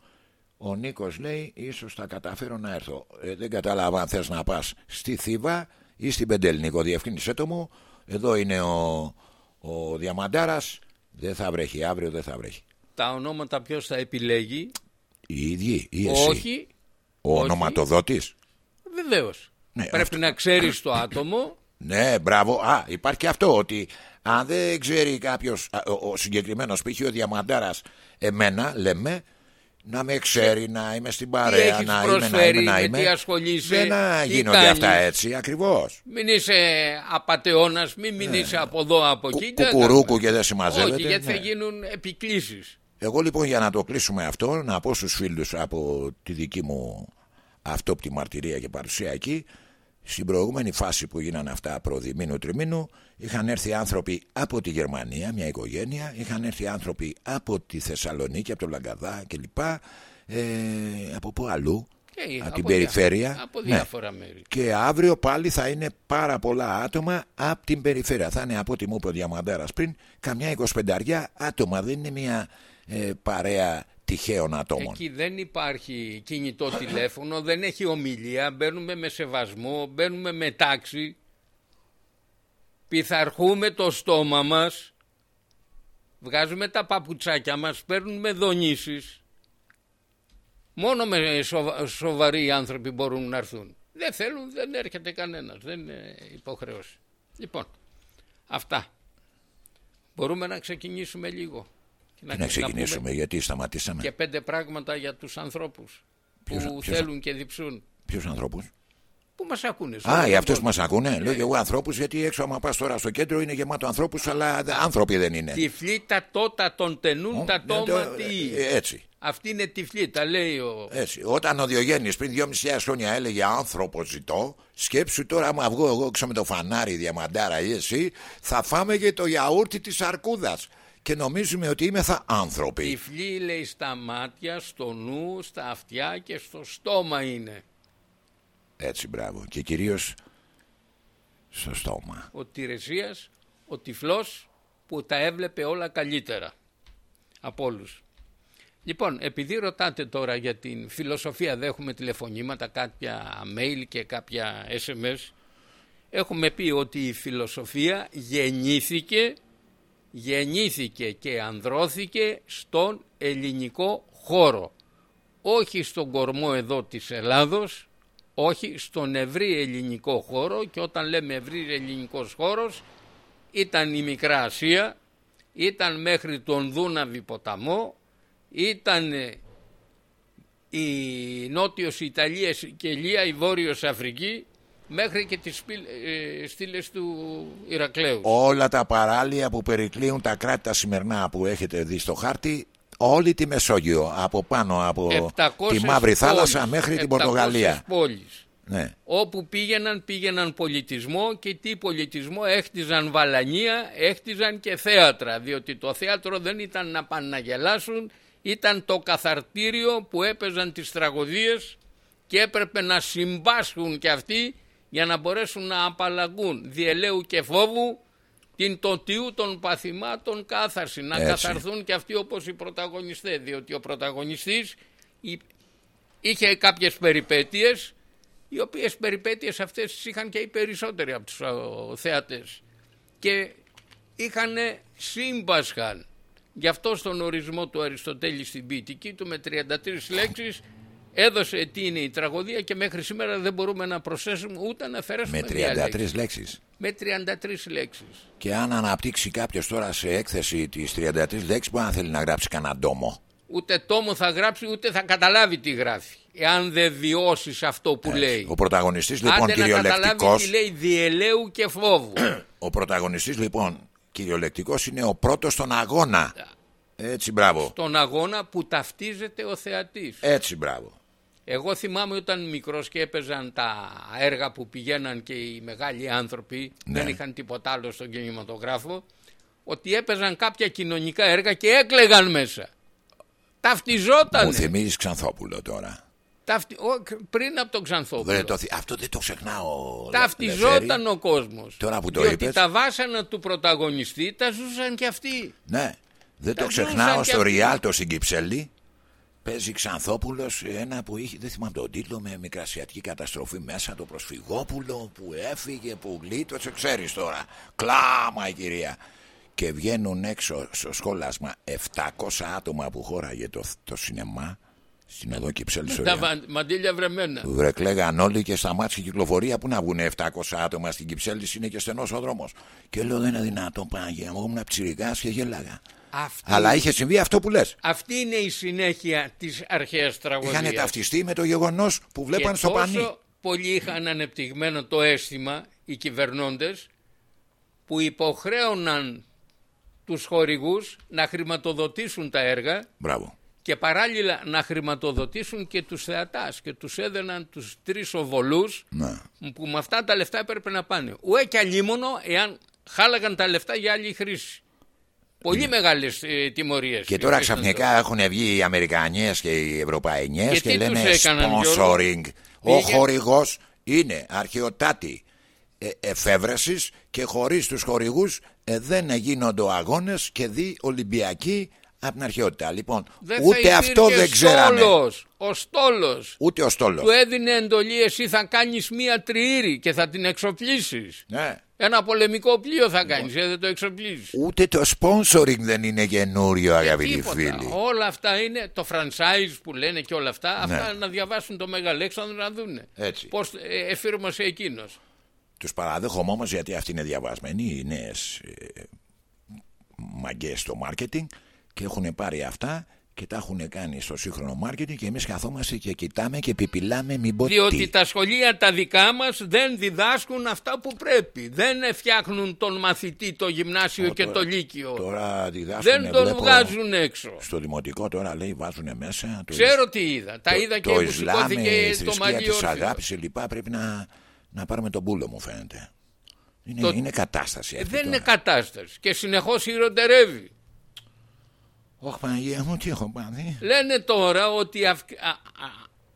ο Νίκος λέει ίσως θα καταφέρω να έρθω ε, δεν κατάλαβα αν θες να πας στη Θήβα ή στην Πεντέλ Νίκο διευκρίνησέ το μου εδώ είναι ο, ο Διαμαντάρας δεν θα βρέχει αύριο δεν θα βρέχει Τα ονόματα ποιος θα επιλέγει; οι ίδιοι ή εσύ; Όχι, ο όχι. ονοματοδότης; Βεβαίως. Ναι, Πρέπει αυτό. να ξέρεις το άτομο Ναι, μπράβο. Α, υπάρχει και αυτό ότι αν δεν ξέρει κάποιος, ο, ο συγκεκριμένος π.χ. ο Διαμαντάρας, εμένα λέμε, να με ξέρει, να είμαι στην παρέα, έχεις να είμαι, να προσφέρει, είμαι, να με είμαι. τι ασχολείσαι, δεν να τι γίνονται κάνεις. αυτά έτσι, ακριβώς. Μην είσαι απατεώνας, μην μην είσαι από εδώ από εκεί. δεν Ναι. Κουκουρούκου κάνουμε. και δεν συμμαζεύεται. Όχι, γιατί ναι. θα γίνουν επικλήσεις. Εγώ λοιπόν για να το κλείσουμε αυτό, να πω στους φίλους από τη δική μου αυτόπτη μαρτυρία και παρουσία εκεί, στην προηγούμενη φάση που γίνανε αυτά προδημήνου τριμήνου, είχαν έρθει άνθρωποι από τη Γερμανία, μια οικογένεια, είχαν έρθει άνθρωποι από τη Θεσσαλονίκη, από το Λαγκαδά κλπ. Ε, από πού αλλού, Και από από την διά- περιφέρεια. Από Ναι. διάφορα μέρη. Και αύριο πάλι θα είναι πάρα πολλά άτομα από την περιφέρεια. Θα είναι από ό,τι μου είπε ο Διαμαντέρας πριν, καμιά 25 άτομα. Δεν είναι μια ε, παρέα τυχαίων ατόμων. Εκεί δεν υπάρχει κινητό τηλέφωνο, δεν έχει ομιλία, μπαίνουμε με σεβασμό, μπαίνουμε με τάξη, πειθαρχούμε το στόμα μας, βγάζουμε τα παπουτσάκια μας, παίρνουμε δονήσεις Μόνο με σοβαροί άνθρωποι μπορούν να έρθουν. Δεν θέλουν, δεν έρχεται κανένας, δεν είναι υποχρέωση. Λοιπόν, αυτά. Μπορούμε να ξεκινήσουμε λίγο. Να, να ξεκινήσουμε, γιατί σταματήσαμε; Και πέντε πράγματα για τους ανθρώπους που θέλουν και διψούν. Ποιους ανθρώπους; Που μας ακούνε. Α, για αυτούς που μας ακούνε. Ναι. Λέω και εγώ ανθρώπους, γιατί έξω, άμα πας τώρα στο κέντρο, είναι γεμάτο ανθρώπους, αλλά άνθρωποι δεν είναι. Τυφλή τα τότα των τενούν τα τόμα τι; Ε, έτσι. Αυτή είναι τυφλή, τα λέει ο. Έτσι. Όταν ο Διογέννης πριν 2.500 χρόνια έλεγε άνθρωπο ζητώ, σκέψου τώρα, άμα βγω εγώ έξω με το φανάρι διαμαντάρα ή εσύ, θα φάμε και το γιαούρτι της αρκούδας. Και νομίζουμε ότι είμαι θα άνθρωποι. Τυφλή λέει στα μάτια, στο νου, στα αυτιά και στο στόμα είναι. Έτσι μπράβο. Και κυρίως στο στόμα. Ο Τηρεσίας, ο τυφλός που τα έβλεπε όλα καλύτερα από όλους. Λοιπόν, επειδή ρωτάτε τώρα για την φιλοσοφία, δέχουμε τηλεφωνήματα, κάποια mail και κάποια SMS, έχουμε πει ότι η φιλοσοφία γεννήθηκε, γεννήθηκε και ανδρώθηκε στον ελληνικό χώρο. Όχι στον κορμό εδώ της Ελλάδος, όχι στον ευρύ ελληνικό χώρο και όταν λέμε ευρύ ελληνικός χώρος ήταν η Μικρά Ασία, ήταν μέχρι τον Δούναβη ποταμό, ήταν η Νότιος Ιταλίας, η Λία, η Βόρειος Αφρική μέχρι και τις ε, στήλες του Ηρακλέους. Όλα τα παράλια που περικλείουν τα κράτη τα σημερινά που έχετε δει στο χάρτη όλη τη Μεσόγειο από πάνω από τη Μαύρη Θάλασσα μέχρι την Πορτογαλία. Πόλεις. Ναι. Όπου πήγαιναν πήγαιναν πολιτισμό και τι πολιτισμό έχτιζαν βαλανία, έχτιζαν και θέατρα διότι το θέατρο δεν ήταν να πάνε να γελάσουν ήταν το καθαρτήριο που έπαιζαν τις τραγωδίες και έπρεπε να συμπάσχουν και αυτοί για να μπορέσουν να απαλλαγούν διελαίου και φόβου την τοτιού των παθημάτων κάθαρση, να Έτσι. καθαρθούν και αυτοί όπως οι πρωταγωνιστές, διότι ο πρωταγωνιστής είχε κάποιες περιπέτειες, οι οποίες περιπέτειες αυτές τις είχαν και οι περισσότεροι από τους θεατές και είχαν σύμπασχαν. Γι' αυτό στον ορισμό του Αριστοτέλη στην ποιητική του με 33 λέξεις έδωσε τι είναι η τραγωδία και μέχρι σήμερα δεν μπορούμε να προσθέσουμε ούτε να αφαιρέσουμε Με 33 λέξεις. Με 33 λέξεις. Και αν αναπτύξει κάποιος τώρα σε έκθεση τις 33 λέξεις μπορεί να θέλει να γράψει κανένα τόμο. Ούτε τόμο θα γράψει ούτε θα καταλάβει τι γράφει. Εάν δεν βιώσεις αυτό που λέει. Ο πρωταγωνιστής λοιπόν κυριολεκτικός... Άντε να λέει διελαίου και φόβου. ο πρωταγωνιστής λοιπόν κυριολεκτικός είναι ο πρώτος στον αγώνα. Έτσι μπράβο. Στον αγώνα που ταυτίζεται ο θεατής. Έτσι μπράβο. Εγώ θυμάμαι όταν μικρός και έπαιζαν τα έργα που πηγαίναν και οι μεγάλοι άνθρωποι, ναι. δεν είχαν τίποτα άλλο στον κινηματογράφο, ότι έπαιζαν κάποια κοινωνικά έργα και έκλεγαν μέσα. Ταυτιζόταν. Μου θυμίζεις Ξανθόπουλο τώρα. Ταυτι... πριν από τον Ξανθόπουλο. το... Αυτό δεν το ξεχνάω. Ταυτιζόταν ο κόσμος. Τώρα που το διότι είπες... τα βάσανα του πρωταγωνιστή τα ζούσαν και αυτοί. Ναι. Δεν το ξεχνάω στο Ριάλτο στην Κυψέλη. Παίζει Ξανθόπουλος ένα που είχε, δεν θυμάμαι τον τίτλο, με μικρασιατική καταστροφή μέσα. Το προσφυγόπουλο που έφυγε, που γλίτωσε, ξέρεις τώρα. Κλάμα η κυρία. Και βγαίνουν έξω στο σχόλασμα 700 άτομα που χώραγε το, το σινεμά. Στην εδώ Κυψέλη Τα μαντήλια βρεμένα. Βρεκλέγαν όλοι και σταμάτησε η κυκλοφορία. Πού να βγουν 700 άτομα στην Κυψέλη, είναι και στενός ο δρόμος. Και λέω δεν είναι δυνατόν πάγια. Εγώ ήμουν ψυρικά και γέλαγα. Αυτή... Αλλά είχε συμβεί αυτό που λες. Αυτή είναι η συνέχεια της αρχαίας τραγωδίας. Είχαν ταυτιστεί με το γεγονός που βλέπαν στο πανί. Πολλοί είχαν ανεπτυγμένο το αίσθημα οι κυβερνώντες που υποχρέωναν τους χορηγούς να χρηματοδοτήσουν τα έργα Μπράβο. και παράλληλα να χρηματοδοτήσουν και τους θεατάς και τους έδαιναν τους τρεις οβολούς ναι. που με αυτά τα λεφτά έπρεπε να πάνε. Ουέ και αλίμονο εάν χάλαγαν τα λεφτά για άλλη χρήση. Πολύ ναι. μεγάλες ε, τιμωρίες. Και τώρα ξαφνικά έχουν βγει οι Αμερικανιές και οι Ευρωπαϊκές και, και λένε sponsoring. Ο χορηγός είναι αρχαιοτάτη ε, εφεύρεσης και χωρίς τους χορηγούς ε, δεν γίνονται αγώνες και δι Ολυμπιακοί από την αρχαιότητα. Λοιπόν, ούτε αυτό δεν ξέραμε. ο στόλος. Ούτε ο στόλος. Του έδινε εντολή, εσύ θα κάνεις μία τριήρη και θα την εξοπλίσεις. Ναι. Ένα πολεμικό πλοίο θα κάνεις, λοιπόν, δεν το εξοπλίζεις. Ούτε το sponsoring δεν είναι καινούριο, αγαπητοί φίλοι. Όλα αυτά είναι το franchise που λένε και όλα αυτά. Ναι. Αυτά να διαβάσουν το Μεγαλέξανδρο να δουν. Πώς ε, εφήρμοσε εκείνος. Τους παραδέχομαι όμως γιατί αυτοί είναι διαβασμένοι, οι νέε ε, μαγκές στο marketing και έχουν πάρει αυτά και τα έχουν κάνει στο σύγχρονο μάρκετινγκ και εμείς καθόμαστε και κοιτάμε και πιπιλάμε μην πω Διότι τα σχολεία τα δικά μας δεν διδάσκουν αυτά που πρέπει. Δεν φτιάχνουν τον μαθητή το γυμνάσιο και το λύκειο. Τώρα διδάσκουν, δεν τον βγάζουν έξω. Στο δημοτικό τώρα λέει βάζουν μέσα. Το Ξέρω τι είδα. Τα είδα και που σηκώθηκε το μαλλί της αγάπης λοιπά πρέπει να, να πάρουμε τον πούλο μου φαίνεται. Είναι, είναι κατάσταση αυτή Δεν τώρα. είναι κατάσταση και συνεχώς χειροτερεύει. Όχι Παναγία μου, τι έχω πάθει; Λένε τώρα ότι αυ...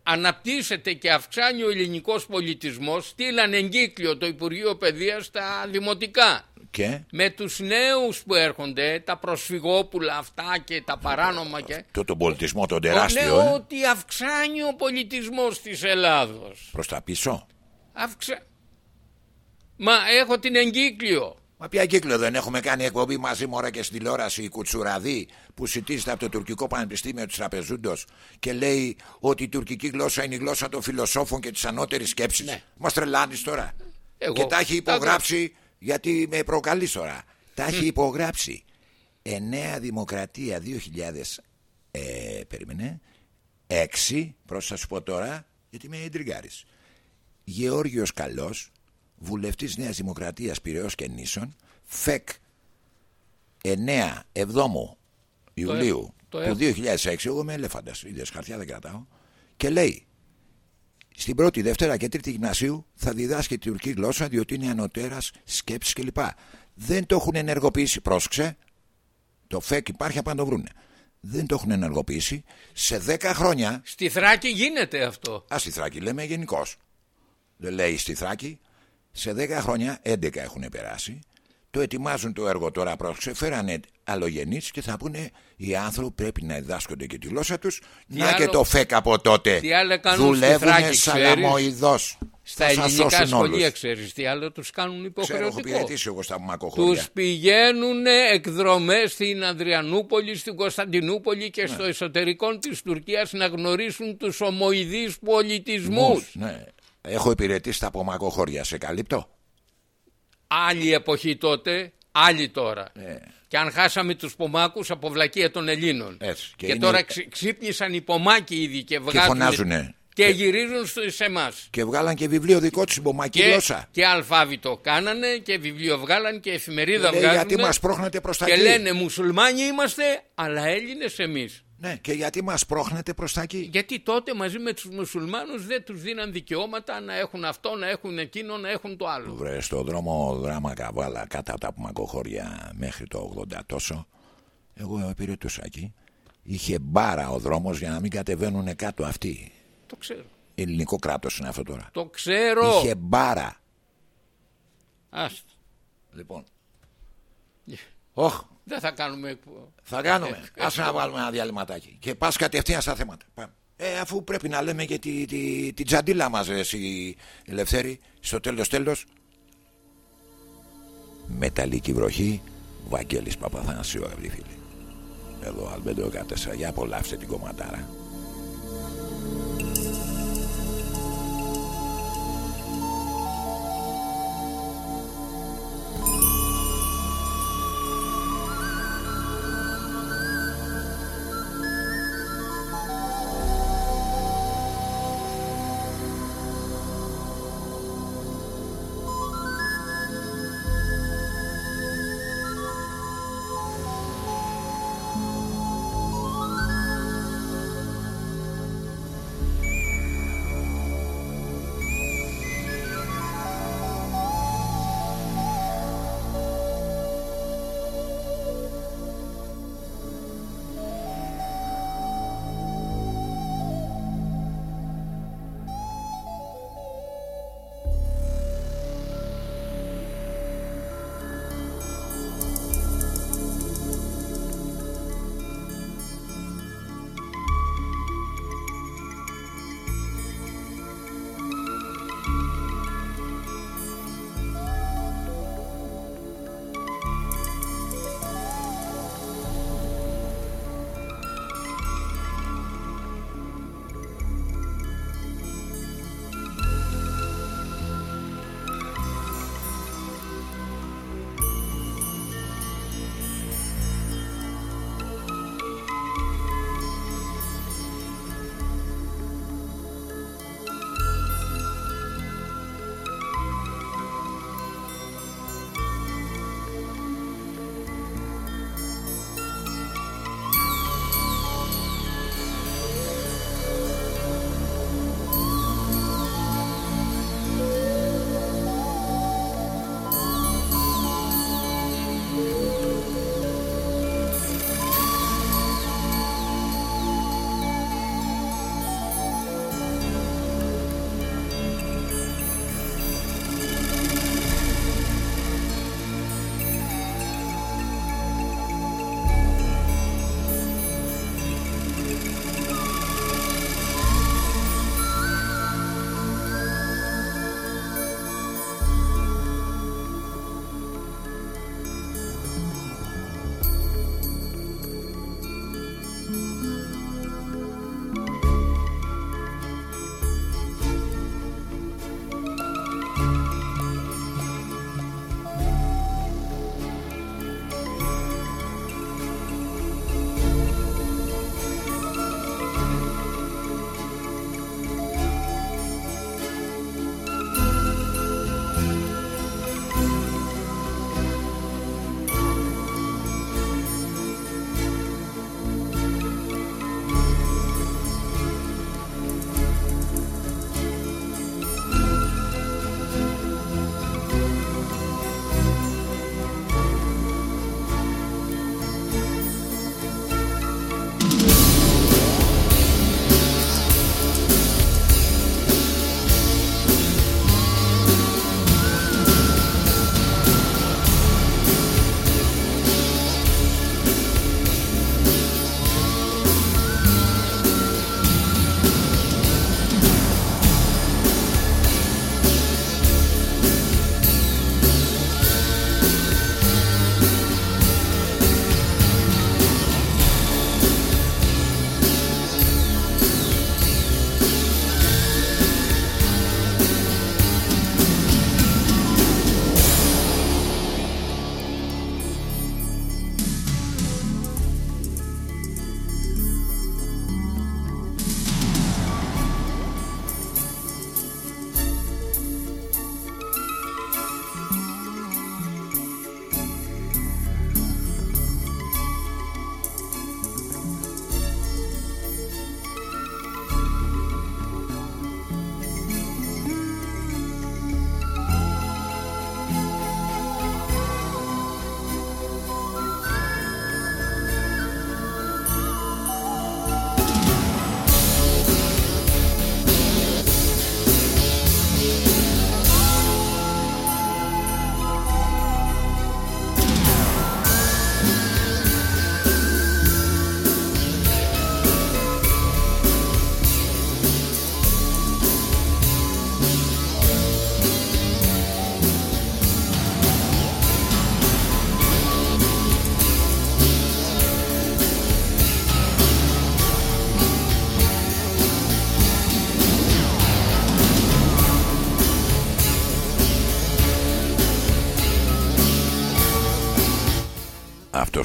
αναπτύσσεται και αυξάνει ο ελληνικός πολιτισμός. Στείλαν εγκύκλιο το Υπουργείο Παιδείας στα δημοτικά. Και; Με τους νέους που έρχονται, τα προσφυγόπουλα αυτά και τα παράνομα και... Το τον πολιτισμό τον τεράστιο. Λέω ε; ότι αυξάνει ο πολιτισμός της Ελλάδος. Προς τα πίσω. Αυξα... Μα έχω την εγκύκλιο. Μα ποια κύκλο δεν έχουμε κάνει εκπομπή μαζί μωρά και στην τηλεόραση η Κουτσουραδή που συντίζεται από το τουρκικό πανεπιστήμιο της Τραπεζούντος και λέει ότι η τουρκική γλώσσα είναι η γλώσσα των φιλοσόφων και της ανώτερης σκέψης. Ναι. Μας τρελάνεις τώρα. Εγώ, και τα έχει υπογράψει, γιατί με προκαλεί τώρα. Τα έχει υπογράψει. Εννέα Δημοκρατία 2000. Ε, περίμενε. Έξι, προς θα σου πω τώρα, γιατί με εντριγκάρεις. Γεώργιος Καλός, βουλευτής Νέας Δημοκρατίας Πυραιός και Νήσων, ΦΕΚ 9 Εβδόμου Ιουλίου του 2006, εγώ είμαι ελέφαντας, είδες χαρτιά δεν κρατάω, και λέει στην πρώτη, δευτέρα και τρίτη γυμνασίου θα διδάσκει τη τουρκική γλώσσα διότι είναι ανωτέρας σκέψης κλπ. Δεν το έχουν ενεργοποιήσει, πρόσεξε, το ΦΕΚ υπάρχει από να το βρούνε. Δεν το έχουν ενεργοποιήσει σε 10 χρόνια. Στη Θράκη γίνεται αυτό. Α, στη Θράκη λέμε γενικώς. Δεν λέει στη Θράκη, σε 10 χρόνια 11 έχουν περάσει. Το ετοιμάζουν το έργο τώρα πρόσεξε. Φέρανε αλλογενείς και θα πούνε οι άνθρωποι πρέπει να διδάσκονται και τη γλώσσα τους. να άλλο... και το φέκα από τότε. Τι άλλο κάνουν Δουλεύουν σαλαμοειδώς. Στα ελληνικά σχολεία ξέρεις; Τι άλλο τους κάνουν υποχρεωτικό. Ξέρω, έχω εγώ στα μακοχώρια. Τους πηγαίνουν εκδρομές στην Ανδριανούπολη, στην Κωνσταντινούπολη και ναι. στο εσωτερικό της Τουρκίας να γνωρίσουν τους ομοειδείς πολιτισμούς. Ναι. Έχω υπηρετήσει τα απομακοχώρια, σε καλύπτω. Άλλη εποχή τότε, άλλη τώρα. Ε. Και αν χάσαμε τους πομάκους από βλακεία των Ελλήνων. Έτσι. Και, τώρα ξύπνησαν οι πομάκοι ήδη και βγάζουν. Και φωνάζουνε. Και γυρίζουν σε εμάς. Και βγάλαν και βιβλίο δικό τους πομάκη γλώσσα. Και αλφάβητο κάνανε και βιβλίο βγάλαν και εφημερίδα βγάλαν. Γιατί μας πρόχνετε προς τα Και λένε μουσουλμάνοι είμαστε, αλλά Έλληνες εμείς. Ναι, και γιατί μας πρόχνετε προς τα εκεί; Γιατί τότε μαζί με τους μουσουλμάνους δεν τους δίναν δικαιώματα να έχουν αυτό, να έχουν εκείνο, να έχουν το άλλο. Βρε, στο δρόμο δράμα καβάλα κάτω από τα μακοχώρια μέχρι το 80 τόσο, εγώ υπηρετούσα εκεί. Είχε μπάρα ο δρόμος για να μην κατεβαίνουν κάτω αυτοί. Το ξέρω. Ελληνικό κράτος είναι αυτό τώρα. Το ξέρω. Είχε μπάρα. Άστα. Λοιπόν. Όχι. Δεν θα κάνουμε. Θα κάνουμε. Ε, Άσε να βάλουμε ένα διαλυματάκι. Και πας κατευθείαν στα θέματα. Ε, αφού πρέπει να λέμε και την τη, τη, τζαντίλα μας, εσύ Ελευθέρη, στο τέλος τέλος. Μεταλλική βροχή, Βαγγέλης Παπαθανασίου, αγαπητοί φίλοι. Εδώ, Αλμπέντο 14, για απολαύστε την κομματάρα.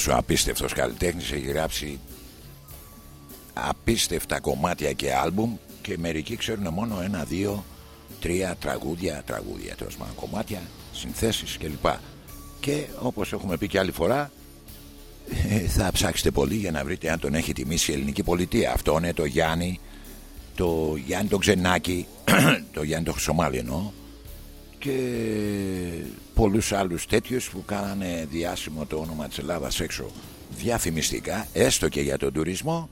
Ο απίστευτος καλλιτέχνης έχει γράψει απίστευτα κομμάτια και άλμπουμ και μερικοί ξέρουν μόνο ένα, δύο, τρία τραγούδια, τραγούδια τέλος κομμάτια, συνθέσεις κλπ. Και όπως έχουμε πει και άλλη φορά ε, θα ψάξετε πολύ για να βρείτε αν τον έχει τιμήσει η ελληνική πολιτεία. Αυτό είναι το Γιάννη, το Γιάννη το Ξενάκη, το Γιάννη το Χρυσομάλη εννοώ και πολλούς άλλους τέτοιους που κάνανε διάσημο το όνομα της Ελλάδας έξω διαφημιστικά, έστω και για τον τουρισμό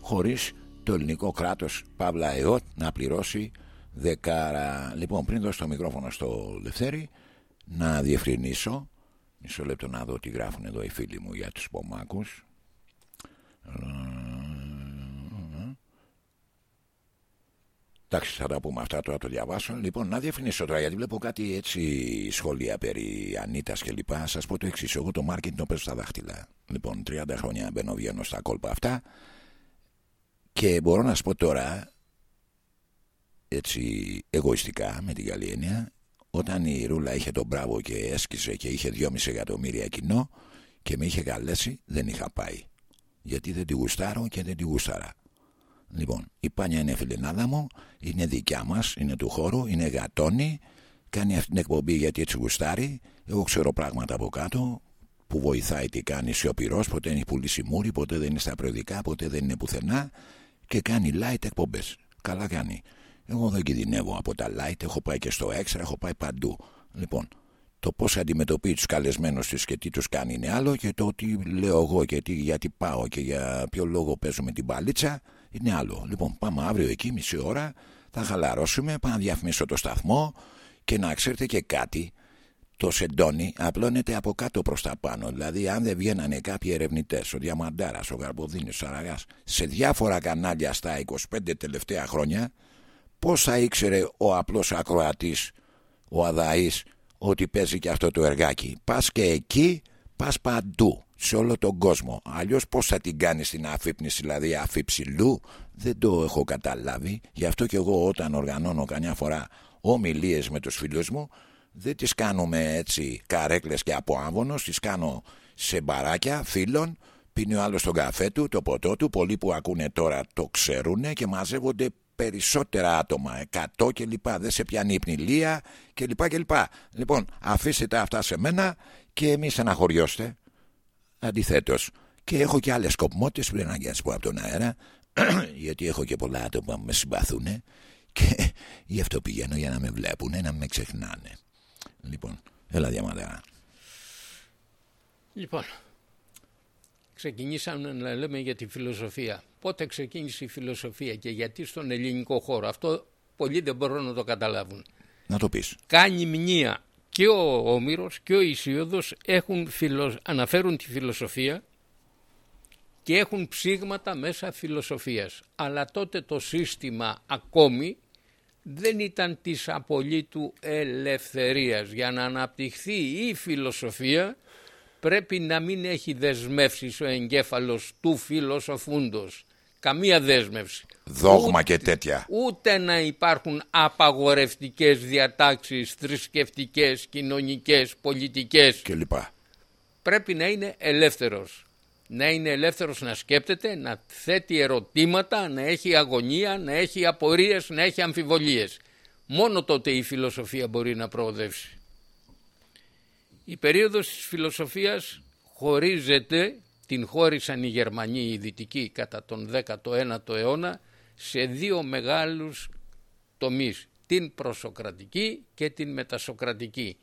χωρίς το ελληνικό κράτος Παύλα ΕΟΤ να πληρώσει δεκάρα. Λοιπόν, πριν δώσω το μικρόφωνο στο Λευθέρη, να διευκρινίσω, μισό λεπτό να δω τι γράφουν εδώ οι φίλοι μου για τους πομάκους. Εντάξει, θα τα πούμε αυτά τώρα το διαβάσω. Λοιπόν, να διευκρινίσω τώρα γιατί βλέπω κάτι έτσι σχόλια περί Ανίτας και λοιπά. Σας πω το εξής. Εγώ το marketing το παίζω στα δάχτυλα. Λοιπόν, 30 χρόνια μπαίνω βγαίνω στα κόλπα αυτά. Και μπορώ να σου πω τώρα, έτσι εγωιστικά με την καλή έννοια, όταν η Ρούλα είχε τον μπράβο και έσκησε και είχε 2,5 εκατομμύρια κοινό και με είχε καλέσει, δεν είχα πάει. Γιατί δεν τη γουστάρω και δεν τη γούσταρα. Λοιπόν, η Πάνια είναι φιλενάδα μου, είναι δικιά μας, είναι του χώρου, είναι γατόνι, κάνει αυτή την εκπομπή γιατί έτσι γουστάρει. Εγώ ξέρω πράγματα από κάτω που βοηθάει τι κάνει σιωπηρός, ποτέ δεν έχει πουλήσει μούρι, ποτέ δεν είναι στα προεδρικά, ποτέ δεν είναι πουθενά και κάνει light εκπομπές. Καλά κάνει. Εγώ δεν κινδυνεύω από τα light, έχω πάει και στο έξτρα, έχω πάει παντού. Λοιπόν, το πώς αντιμετωπίζει τους καλεσμένους της και τι τους κάνει είναι άλλο και το τι λέω εγώ και τι, γιατί πάω και για ποιο λόγο παίζω την παλίτσα είναι άλλο. Λοιπόν, πάμε αύριο εκεί, μισή ώρα, θα χαλαρώσουμε, πάω να διαφημίσω το σταθμό και να ξέρετε και κάτι. Το σεντόνι απλώνεται από κάτω προς τα πάνω. Δηλαδή, αν δεν βγαίνανε κάποιοι ερευνητές, ο Διαμαντάρας, ο Γαρμποδίνης, ο Σαραγάς, σε διάφορα κανάλια στα 25 τελευταία χρόνια, πώς θα ήξερε ο απλός ακροατής, ο Αδαή, ότι παίζει και αυτό το εργάκι. Πας και εκεί, πας παντού σε όλο τον κόσμο. Αλλιώς πώς θα την κάνεις την αφύπνιση, δηλαδή αφήψηλού, δεν το έχω καταλάβει. Γι' αυτό και εγώ όταν οργανώνω καμιά φορά ομιλίες με τους φίλους μου, δεν τις κάνουμε έτσι καρέκλες και από άμβονο, τις κάνω σε μπαράκια φίλων. Πίνει ο άλλος τον καφέ του, το ποτό του. Πολλοί που ακούνε τώρα το ξέρουν και μαζεύονται περισσότερα άτομα, 100 κλπ. Δεν σε πιάνει η πνηλία κλπ. κλπ. Λοιπόν, αφήστε τα αυτά σε μένα και μη στεναχωριώστε. Αντιθέτως, και έχω και άλλες σκοπιμότητε που δεν να πω από τον αέρα, γιατί έχω και πολλά άτομα που με συμπαθούν και γι' αυτό πηγαίνω για να με βλέπουν, να με ξεχνάνε. Λοιπόν, έλα διαμαντά. Λοιπόν, ξεκινήσαμε να λέμε για τη φιλοσοφία. Πότε ξεκίνησε η φιλοσοφία και γιατί στον ελληνικό χώρο; Αυτό πολλοί δεν μπορούν να το καταλάβουν. Να το πεις. Κάνει μνήα και ο Όμηρος και ο Ισίωδος έχουν αναφέρουν τη φιλοσοφία και έχουν ψήγματα μέσα φιλοσοφίας. Αλλά τότε το σύστημα ακόμη δεν ήταν της απολύτου ελευθερίας. Για να αναπτυχθεί η φιλοσοφία πρέπει να μην έχει δεσμεύσεις ο εγκέφαλος του φιλοσοφούντος. Καμία δέσμευση. Δόγμα και τέτοια. Ούτε να υπάρχουν απαγορευτικές διατάξεις θρησκευτικές, κοινωνικές, πολιτικές. Και λοιπά. Πρέπει να είναι ελεύθερος. Να είναι ελεύθερος να σκέπτεται, να θέτει ερωτήματα, να έχει αγωνία, να έχει απορίες, να έχει αμφιβολίες. Μόνο τότε η φιλοσοφία μπορεί να προοδεύσει. Η περίοδος της φιλοσοφίας χωρίζεται την χώρισαν οι Γερμανοί οι Δυτικοί κατά τον 19ο αιώνα σε δύο μεγάλους τομείς, την προσοκρατική και την μετασοκρατική.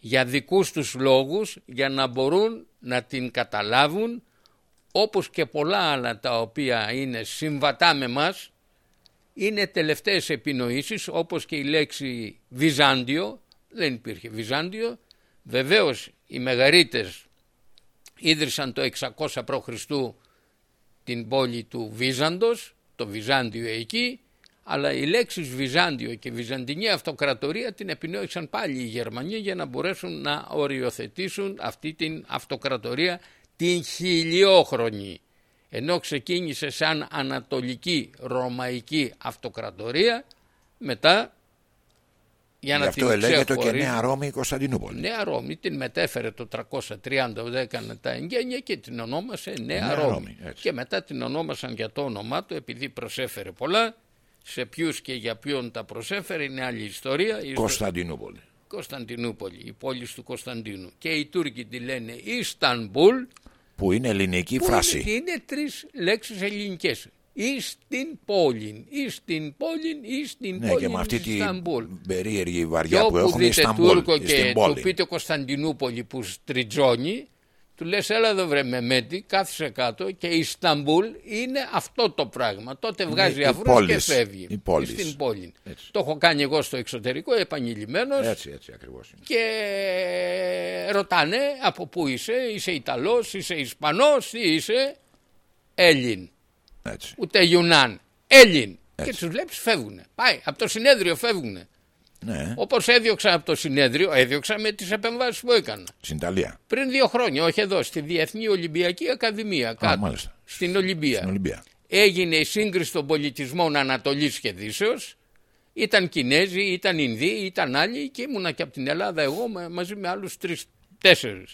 Για δικούς τους λόγους, για να μπορούν να την καταλάβουν, όπως και πολλά άλλα τα οποία είναι συμβατά με μας, είναι τελευταίες επινοήσεις, όπως και η λέξη Βυζάντιο, δεν υπήρχε Βυζάντιο, βεβαίως οι μεγαρίτες ίδρυσαν το 600 π.Χ. την πόλη του Βίζαντος, το Βυζάντιο εκεί, αλλά οι λέξεις Βυζάντιο και Βυζαντινή Αυτοκρατορία την επινόησαν πάλι οι Γερμανοί για να μπορέσουν να οριοθετήσουν αυτή την αυτοκρατορία την χιλιόχρονη. Ενώ ξεκίνησε σαν Ανατολική Ρωμαϊκή Αυτοκρατορία, μετά για να Γι' αυτό την ελέγχεται και Νέα Ρώμη η Κωνσταντινούπολη. Νέα Ρώμη την μετέφερε το 330 όταν έκανε τα εγγένεια και την ονόμασε Νέα, Νέα Ρώμη. Ρώμη και μετά την ονόμασαν για το όνομά του επειδή προσέφερε πολλά. Σε ποιους και για ποιον τα προσέφερε είναι άλλη ιστορία. Κωνσταντινούπολη. Κωνσταντινούπολη, η πόλη του Κωνσταντίνου. Και οι Τούρκοι τη λένε Ιστανμπούλ. Που είναι ελληνική φράση. Είναι, είναι τρεις λέξεις ελληνικές ή στην πόλη, ή στην πόλη, ή στην ναι, πόλη και με αυτή την περίεργη βαριά που έχουν Ισταμπούλ. Τούρκο και του πείτε Κωνσταντινούπολη που στριτζώνει, του λες έλα εδώ βρε Μεμέτη, κάθισε κάτω και η Ισταμπούλ είναι αυτό το πράγμα. Τότε βγάζει αφρό και φεύγει η στην πόλη. Έτσι. Το έχω κάνει εγώ στο εξωτερικό επανειλημμένος. Έτσι, έτσι ακριβώς. Και ρωτάνε από πού είσαι, είσαι Ιταλός, είσαι Ισπανός, είσαι Έλλην; Έτσι. Ούτε Yunan. Έλλην. Και τους βλέπεις φεύγουν. Πάει. Από το συνέδριο φεύγουν. Ναι. Όπως έδιωξα από το συνέδριο, έδιωξα με τις επεμβάσεις που έκανα. Στην Ιταλία. Πριν δύο χρόνια, όχι εδώ, στη Διεθνή Ολυμπιακή Ακαδημία. Κάτω, μάλιστα. Στην Ολυμπία. Στην Ολυμπία. Έγινε η σύγκριση των πολιτισμών Ανατολής και Δύσεως. Ήταν Κινέζοι, ήταν Ινδοί, ήταν άλλοι και ήμουνα και από την Ελλάδα εγώ μαζί με άλλους τρει-τέσσερι.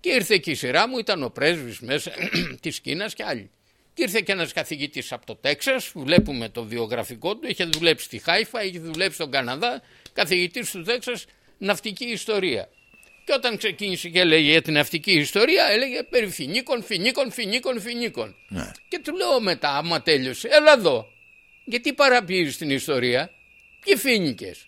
Και ήρθε και η σειρά μου, ήταν ο πρέσβης μέσα της Κίνας και άλλοι. Και ήρθε και ένας καθηγητής από το Τέξας, βλέπουμε το βιογραφικό του, είχε δουλέψει στη Χάιφα, είχε δουλέψει στον Καναδά, καθηγητής του Τέξας, ναυτική ιστορία. Και όταν ξεκίνησε και έλεγε για την ναυτική ιστορία, έλεγε περί φινίκων, φινίκων, φινίκων, φινίκων. Ναι. Και του λέω μετά, άμα τέλειωσε, έλα εδώ. Γιατί παραποιείς την ιστορία, ποιοι φίνικες.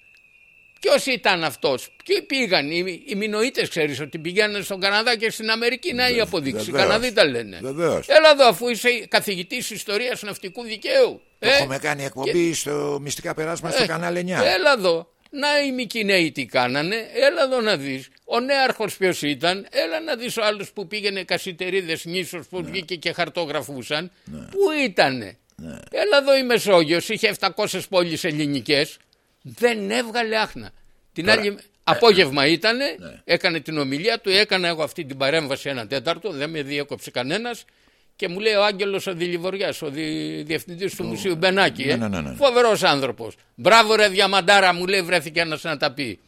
Ποιος ήταν αυτός, Ποιοι πήγαν, οι, οι Μινοίτε, ξέρεις ότι πηγαίνουν στον Καναδά και στην Αμερική. Να η αποδείξη. Οι Καναδοί τα λένε. Βεβαίως. Έλα εδώ, αφού είσαι καθηγητής ιστορίας ναυτικού δικαίου. Το ε, έχουμε κάνει εκπομπή και... στο Μυστικά Περάσματα στο ε, κανάλι 9. Έλα εδώ. Να οι Μικυναίοι τι κάνανε, έλα εδώ να δεις. Ο νέαρχος ποιος ήταν, έλα να δεις ο άλλος που πήγαινε κασιτερίδες νήσος που ναι. βγήκε και χαρτογραφούσαν. Ναι. Πού ήτανε; Ναι. Έλα εδώ η Μεσόγειος, είχε 700 πόλεις ελληνικές δεν έβγαλε άχνα. Την Τώρα, άλλη απόγευμα ήταν, ναι. έκανε την ομιλία του, έκανα εγώ αυτή την παρέμβαση ένα τέταρτο, δεν με διέκοψε κανένας και μου λέει ο Άγγελος ο Δηληβοριάς, ο δι... διευθυντής του Μουσείου Μπενάκη. Ναι, ε. ναι, ναι, ναι. Φοβερός άνθρωπος. Μπράβο, ρε διαμαντάρα, μου λέει, βρέθηκε ένας να τα πει.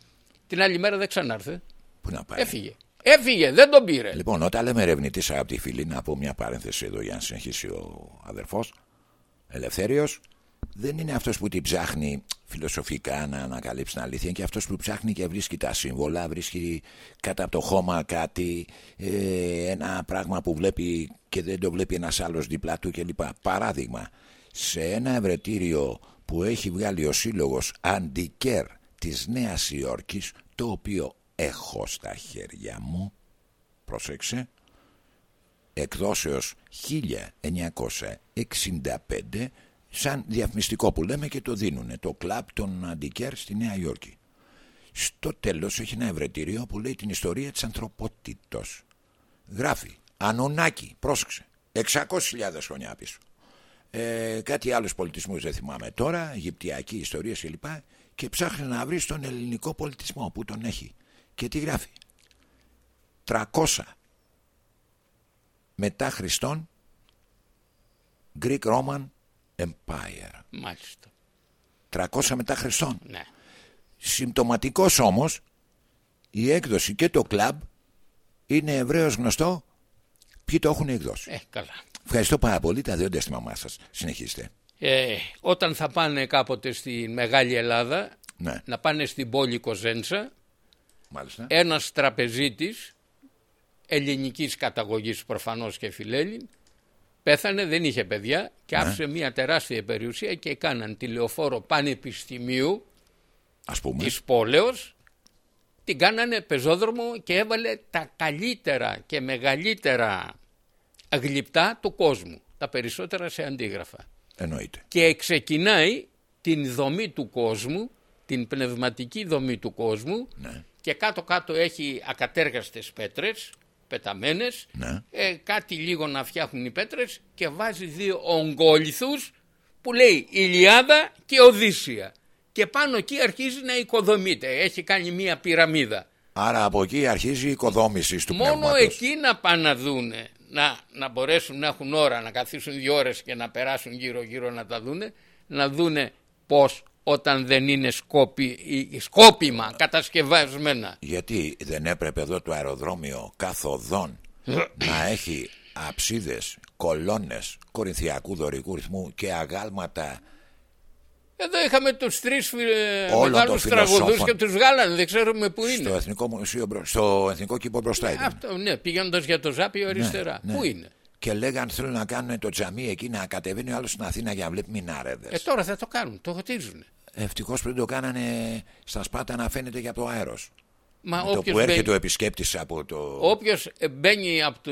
Την άλλη μέρα δεν ξανάρθε. Πού να πάει; Έφυγε. Έφυγε, δεν τον πήρε. Λοιπόν, όταν λέμε ερευνητής από τη φίλη, να πω μια παρένθεση εδώ για να συνεχίσει ο αδερφός Ελευθέριος δεν είναι αυτός που την ψάχνει φιλοσοφικά να ανακαλύψει την αλήθεια και αυτός που ψάχνει και βρίσκει τα σύμβολα, βρίσκει κατά από το χώμα κάτι, ε, ένα πράγμα που βλέπει και δεν το βλέπει ένας άλλος δίπλα του κλπ. Παράδειγμα, σε ένα ευρετήριο που έχει βγάλει ο σύλλογος Αντικέρ της Νέας Υόρκης, το οποίο έχω στα χέρια μου, πρόσεξε, εκδόσεως 1965 σαν διαφημιστικό που λέμε και το δίνουν το κλαμπ των Αντικέρ στη Νέα Υόρκη. Στο τέλος έχει ένα ευρετήριο που λέει την ιστορία της ανθρωπότητος. Γράφει Ανουνάκι, πρόσεξε 600.000 χρόνια πίσω ε, κάτι άλλους πολιτισμούς δεν θυμάμαι τώρα Αιγυπτιακή ιστορία κλπ. Και, και ψάχνει να βρει τον ελληνικό πολιτισμό που τον έχει. Και τι γράφει 300 μετά Χριστόν Greek Roman Empire. Μάλιστα. 300 μετά Χριστόν. Ναι. Συμπτωματικός όμως η έκδοση και το κλαμπ είναι ευρέως γνωστό ποιοι το έχουν εκδώσει. Ε, καλά. Ευχαριστώ πάρα πολύ. Τα δέοντα στη μαμά σας. Συνεχίστε. Ε, όταν θα πάνε κάποτε στη Μεγάλη Ελλάδα ναι. να πάνε στην πόλη Κοζέντσα Μάλιστα. ένας τραπεζίτης ελληνικής καταγωγής προφανώς και φιλέλλην Πέθανε, δεν είχε παιδιά και ναι. άφησε μια τεράστια περιουσία και έκαναν τηλεοφόρο πανεπιστημίου Ας πούμε. της πόλεως την κάνανε πεζόδρομο και έβαλε τα καλύτερα και μεγαλύτερα γλυπτά του κόσμου. Τα περισσότερα σε αντίγραφα. Εννοείται. Και ξεκινάει την δομή του κόσμου, την πνευματική δομή του κόσμου ναι. και κάτω κάτω έχει ακατέργαστες πέτρες πεταμένες ναι. ε, κάτι λίγο να φτιάχνουν οι πέτρες και βάζει δύο ογκόλιθους που λέει Ηλιάδα και Οδύσσια και πάνω εκεί αρχίζει να οικοδομείται έχει κάνει μία πυραμίδα άρα από εκεί αρχίζει η οικοδόμηση του μόνο πνεύματος. εκεί να πάνε να δούνε να, να μπορέσουν να έχουν ώρα να καθίσουν δύο ώρες και να περάσουν γύρω γύρω να τα δούνε να δούνε πως όταν δεν είναι σκόπι, σκόπιμα κατασκευασμένα. Γιατί δεν έπρεπε εδώ το αεροδρόμιο καθοδόν να έχει αψίδες, κολόνες κορινθιακού δωρικού ρυθμού και αγάλματα εδώ είχαμε τους τρεις ε, μεγάλους τραγουδούς και τους γάλανε, δεν ξέρουμε πού είναι. Στο Εθνικό, Μουσείο, στο Εθνικό Κήπο μπροστά ήταν. Αυτό, ναι, πήγαινοντας για το Ζάπιο ναι, αριστερά. Ναι. Πού είναι; Και λέγαν θέλουν να κάνουν το τζαμί εκεί να κατεβαίνει ο άλλος στην Αθήνα για να βλέπει μινάρεδες. Ε, τώρα θα το κάνουν, το χωτίζουν. Ευτυχώς πριν το κάνανε στα σπάτα να φαίνεται για το αέρος. Μα το που έρχεται μπαίνει... ο επισκέπτης από το. Όποιος μπαίνει από, το...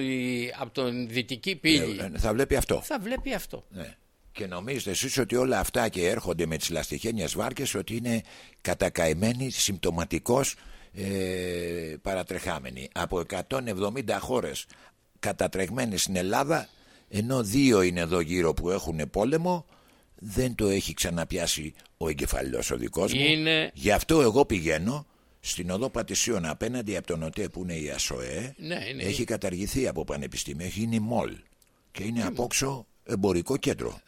από τον δυτική πύλη. Ε, θα βλέπει αυτό. Θα βλέπει αυτό. Ναι. Και νομίζετε εσείς ότι όλα αυτά και έρχονται με τις λαστιχένιες βάρκες ότι είναι κατακαημένοι συμπτωματικώς ε, παρατρεχάμενοι. Από 170 χώρες κατατρεγμένοι στην Ελλάδα ενώ δύο είναι εδώ γύρω που έχουν πόλεμο δεν το έχει ξαναπιάσει ο εγκεφαλός ο δικός μου. Είναι... Γι' αυτό εγώ πηγαίνω στην οδό Πατησίων απέναντι από τον ΟΤΕ που είναι η ΑΣΟΕ ναι, έχει καταργηθεί από πανεπιστήμιο, έχει γίνει μολ και είναι απόξω εμπορικό κέντρο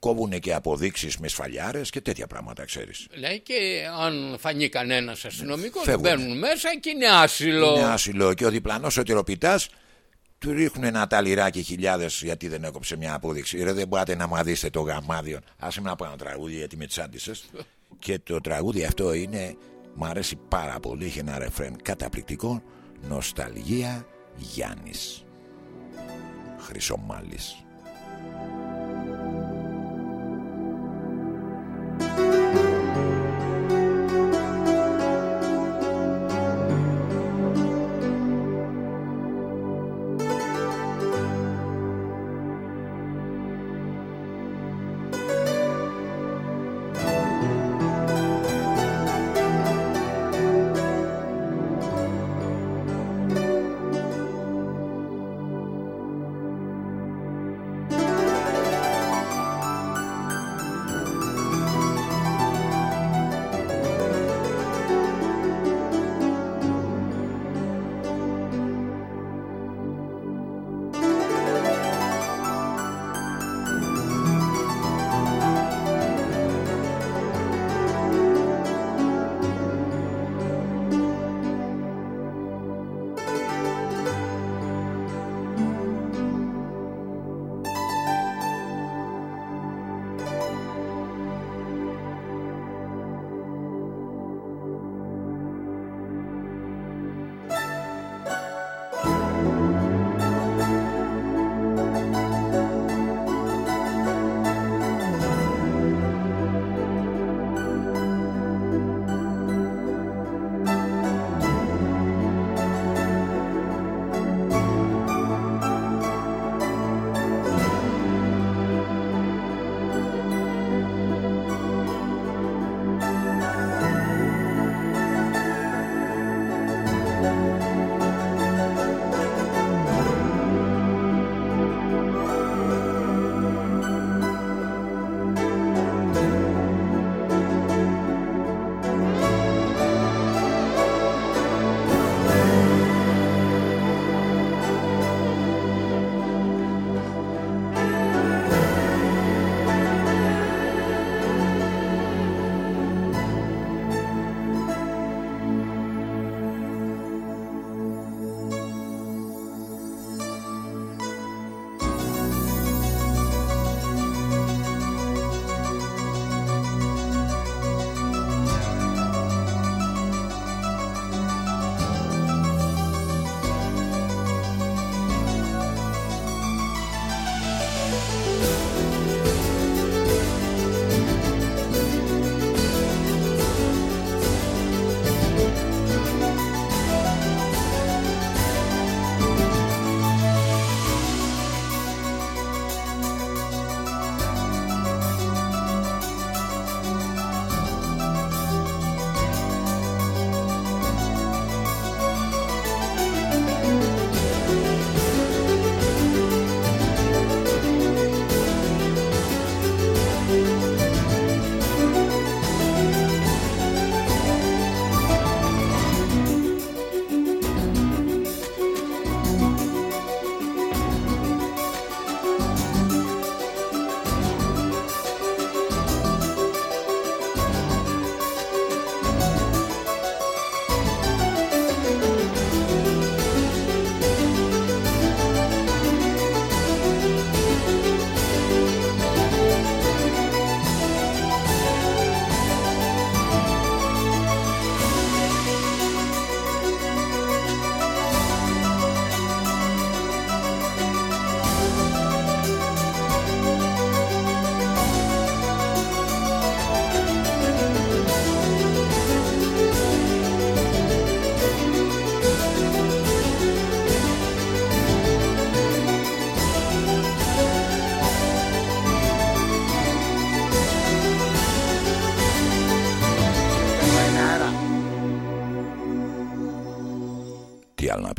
κόβουν και αποδείξεις με σφαλιάρες και τέτοια πράγματα ξέρεις. Λέει και αν φανεί κανένας αστυνομικός μπαίνουν μέσα και είναι άσυλο. Είναι άσυλο και ο διπλανός ο τυροπιτάς του ρίχνουν ένα ταλιράκι χιλιάδες γιατί δεν έκοψε μια απόδειξη. Ρε δεν μπορείτε να μαδίσετε το γαμάδιο. Άσε να πάω ένα τραγούδι γιατί με τσάντισες. και το τραγούδι αυτό είναι, μου αρέσει πάρα πολύ, έχει ένα ρεφρέν καταπληκτικό. Νοσταλγία Γιάννης Χρυσομάλης.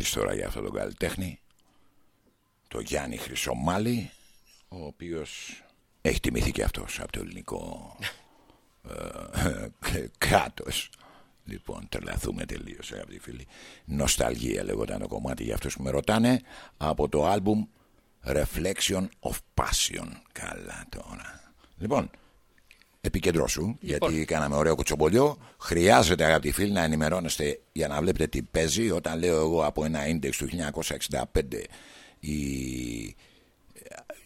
Πεις τώρα για αυτόν τον καλλιτέχνη το Γιάννη Χρυσομάλη ο οποίος έχει τιμηθεί και αυτός από το ελληνικό ε, κράτος Λοιπόν, τρελαθούμε τελείως αγαπητοί φίλοι. Νοσταλγία λέγονταν το κομμάτι για αυτούς που με ρωτάνε από το άλμπουμ Reflection of Passion. Καλά τώρα. Λοιπόν, επικεντρώσου, λοιπόν. γιατί κάναμε ωραίο κουτσομπολιό. Χρειάζεται αγαπητοί φίλοι να ενημερώνεστε για να βλέπετε τι παίζει. Όταν λέω εγώ από ένα ίντεξ του 1965 οι,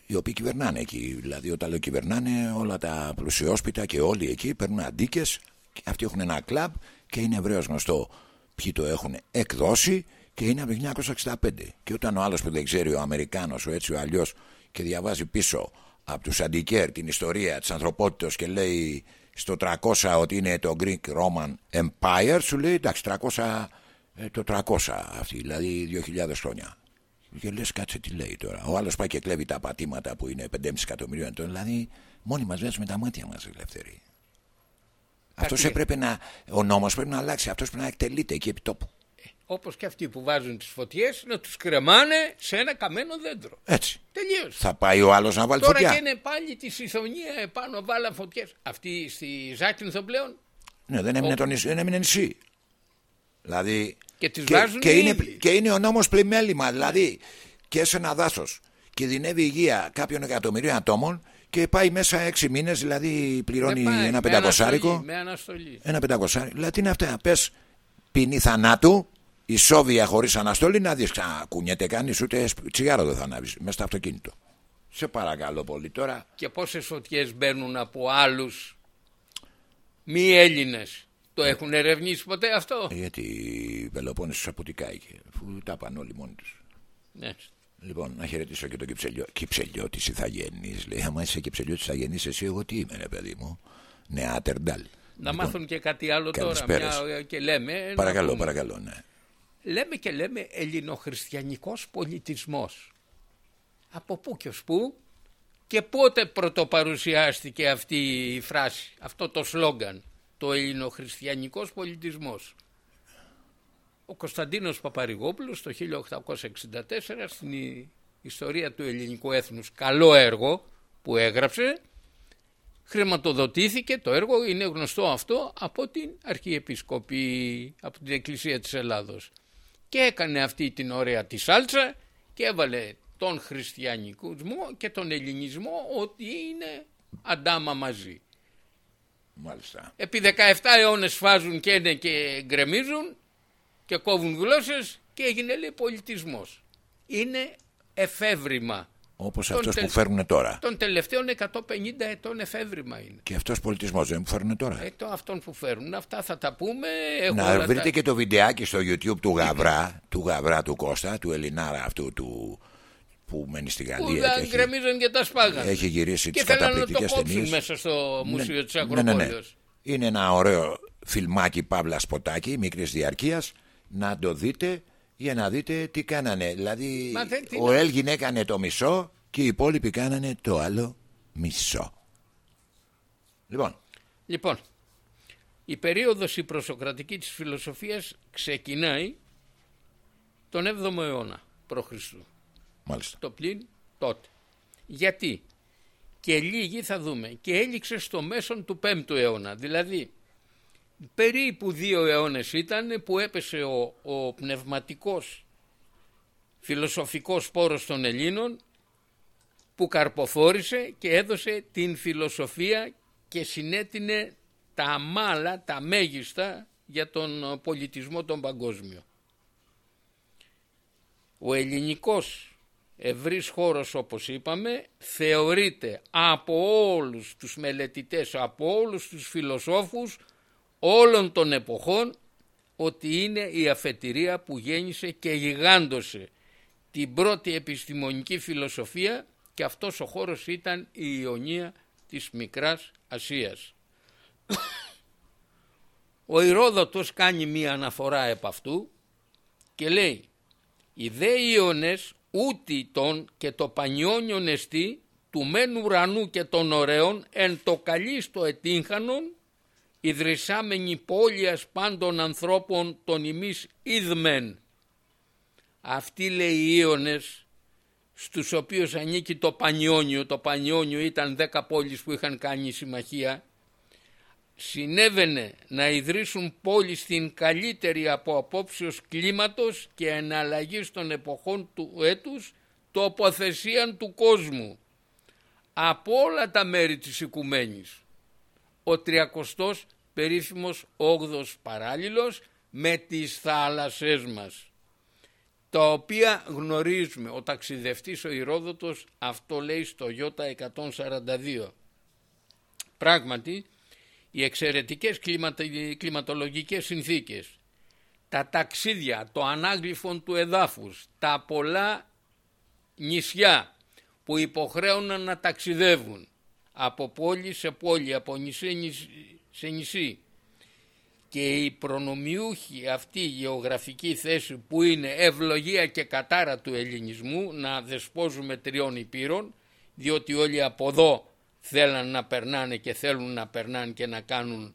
οι οποίοι κυβερνάνε εκεί. Δηλαδή όταν λέω κυβερνάνε όλα τα πλουσιόσπιτα και όλοι εκεί παίρνουν αντίκες και αυτοί έχουν ένα κλαμπ και είναι ευρέως γνωστό ποιοι το έχουν εκδώσει και είναι από το 1965. Και όταν ο άλλος που δεν ξέρει, ο Αμερικάνος, ο έτσι ο αλλιώς, και διαβάζει πίσω από τους Αντικέρ την ιστορία της ανθρωπότητας και λέει στο 300 ότι είναι το Greek Roman Empire, σου λέει εντάξει 300, ε, το 300 αυτή, δηλαδή 2.000 χρόνια. Και λες, κάτσε τι λέει τώρα. Ο άλλος πάει και κλέβει τα πατήματα που είναι 5,5 εκατομμυρίων ετών. Δηλαδή, μόνοι μας βάζουμε τα μάτια μας ελευθεροί. Αυτός έπρεπε να. Ο νόμος πρέπει να αλλάξει. Αυτός πρέπει να εκτελείται εκεί επί τόπου. Ε, Όπως και αυτοί που βάζουν τις φωτιές να τους κρεμάνε σε ένα καμένο δέντρο. Έτσι. Τελείως. Θα πάει ο άλλος να βάλει Τώρα φωτιά. και είναι πάλι τη συθονία επάνω, βάλα φωτιές. Αυτή στη Ζάκυνθο πλέον. Ναι, δεν έμεινε, το νησί, δεν έμεινε νησί. Δηλαδή. Και τις βάζουν και, οι είναι, ίδιοι. και είναι ο νόμος πλημέλημα. Δηλαδή και σε ένα δάσος κινδυνεύει η υγεία κάποιων εκατομμυρίων ατόμων και πάει μέσα έξι μήνες, δηλαδή πληρώνει Δεν πάει, ένα με πεντακοσάρικο. αναστολή, Με αναστολή. Ένα πεντακοσάρικο. Δηλαδή τι είναι αυτά. Πες ποινή θανάτου, ισόβια χωρίς αναστολή, να δεις κουνιέται κανείς, ούτε τσιγάρο δεν θα ανάβεις μέσα στο αυτοκίνητο. Σε παρακαλώ πολύ τώρα. Και πόσες φωτιές μπαίνουν από άλλους μη Έλληνες; Το έχουν ερευνήσει ποτέ αυτό; Ε, Γιατί η Πελοπόννησος αποτικάει, αφού τα πάνε όλοι μόνοι τους. Ναι. Λοιπόν, να χαιρετήσω και τον Κυψελιό. Κυψελιώτη Ιθαγενή. Λέει, άμα είσαι Κυψελιώτης Ιθαγενή, εσύ εγώ τι είμαι, ρε παιδί μου. Νεάτερνταλ. Να μάθουν και κάτι άλλο τώρα. καλησπέρας. Μια, και λέμε. να Παρακαλώ, πούμε. παρακαλώ, ναι. Λέμε και λέμε ελληνοχριστιανικός πολιτισμός. Από πού και ως πού και πότε πρωτοπαρουσιάστηκε αυτή η φράση, αυτό το σλόγγαν, το ελληνοχριστιανικός πολιτισμός. Ο Κωνσταντίνος Παπαρηγόπουλος το 1864 στην η- ιστορία του ελληνικού έθνους καλό έργο που έγραψε χρηματοδοτήθηκε το έργο, είναι γνωστό αυτό από την Αρχιεπισκοπή, από την Εκκλησία της Ελλάδος. Και έκανε αυτή την ωραία τη σάλτσα και έβαλε τον χριστιανικισμό και τον ελληνισμό ότι είναι αντάμα μαζί. Μάλιστα. Επί 17 αιώνες φάζουν και είναι και γκρεμίζουν και κόβουν γλώσσες και έγινε λέει πολιτισμός. Είναι εφεύρημα. Όπως Τον αυτός τελ- που φέρνουν τώρα. Των τελευταίων 150 ετών εφεύρημα είναι. Και αυτός πολιτισμός δεν που φέρνουν τώρα. Ε, το αυτόν που φέρουν. Αυτά θα τα πούμε. Έχω να όλα βρείτε τα- και το βιντεάκι στο YouTube του Γαβρά, του Γαβρά του Κώστα, του Ελληνάρα αυτού του που μένει στη που Γαλλία τα και έχει, γκρεμίζαν και τα σπάγαν. έχει γυρίσει και τις θέλανε να το καταπληκτικές κόψουν ταινίες. μέσα στο Μουσείο της ναι, ναι, Ακροπόλεως. ναι. Είναι ένα ωραίο φιλμάκι παύλα σποτάκι μικρής διαρκείας να το δείτε για να δείτε τι κάνανε. Δηλαδή Μα δεν- τι ο να- Έλγιν έκανε το μισό και οι υπόλοιποι κάνανε το άλλο μισό. Λοιπόν, Λοιπόν, η περίοδος η προσοκρατική της φιλοσοφίας ξεκινάει τον 7ο αιώνα π.Χ. μάλιστα. Το πλήν τότε. Γιατί; Και λίγοι θα δούμε και έληξε στο μέσον του 5ου αιώνα. Δηλαδή περίπου δύο αιώνες ήταν που έπεσε ο, ο πνευματικός φιλοσοφικός σπόρος των Ελλήνων που καρποφόρησε και έδωσε την φιλοσοφία και συνέτεινε τα μάλα, τα μέγιστα για τον πολιτισμό τον παγκόσμιο. Ο ελληνικός ευρύς χώρος όπως είπαμε θεωρείται από όλους τους μελετητές, από όλους τους φιλοσόφους όλων των εποχών ότι είναι η αφετηρία που γέννησε και γιγάντωσε την πρώτη επιστημονική φιλοσοφία και αυτός ο χώρος ήταν η Ιωνία της Μικράς Ασίας. Ο Ηρόδοτος κάνει μία αναφορά επ' αυτού και λέει «Οι δε Ιωνες ούτι τον και το πανιόνιον εστί του μεν ουρανού και των ωραίων εν το καλίστο ετύχανον ιδρυσάμενη πόλιας πάντων ανθρώπων των ημείς είδμεν». Αυτοί λέει οι Ίωνες στους οποίους ανήκει το Πανιόνιο, το Πανιόνιο ήταν δέκα πόλεις που είχαν κάνει συμμαχία, συνέβαινε να ιδρύσουν πόλη στην καλύτερη από απόψεως κλίματος και εναλλαγή των εποχών του έτους τοποθεσία του κόσμου από όλα τα μέρη της οικουμένης. Ο τριακοστός περίφημος όγδος παράλληλος με τις θάλασσές μας τα οποία γνωρίζουμε. Ο ταξιδευτής ο Ηρόδοτος αυτό λέει στο Ιώτα 142. Πράγματι, οι εξαιρετικές κλιματολογικές συνθήκες, τα ταξίδια, το ανάγλυφον του εδάφους, τα πολλά νησιά που υποχρέωναν να ταξιδεύουν από πόλη σε πόλη, από νησί σε νησί. Και η προνομιούχη αυτή η γεωγραφική θέση που είναι ευλογία και κατάρα του ελληνισμού να δεσπόζουμε τριών υπήρων διότι όλοι από εδώ θέλαν να περνάνε και θέλουν να περνάνε και να κάνουν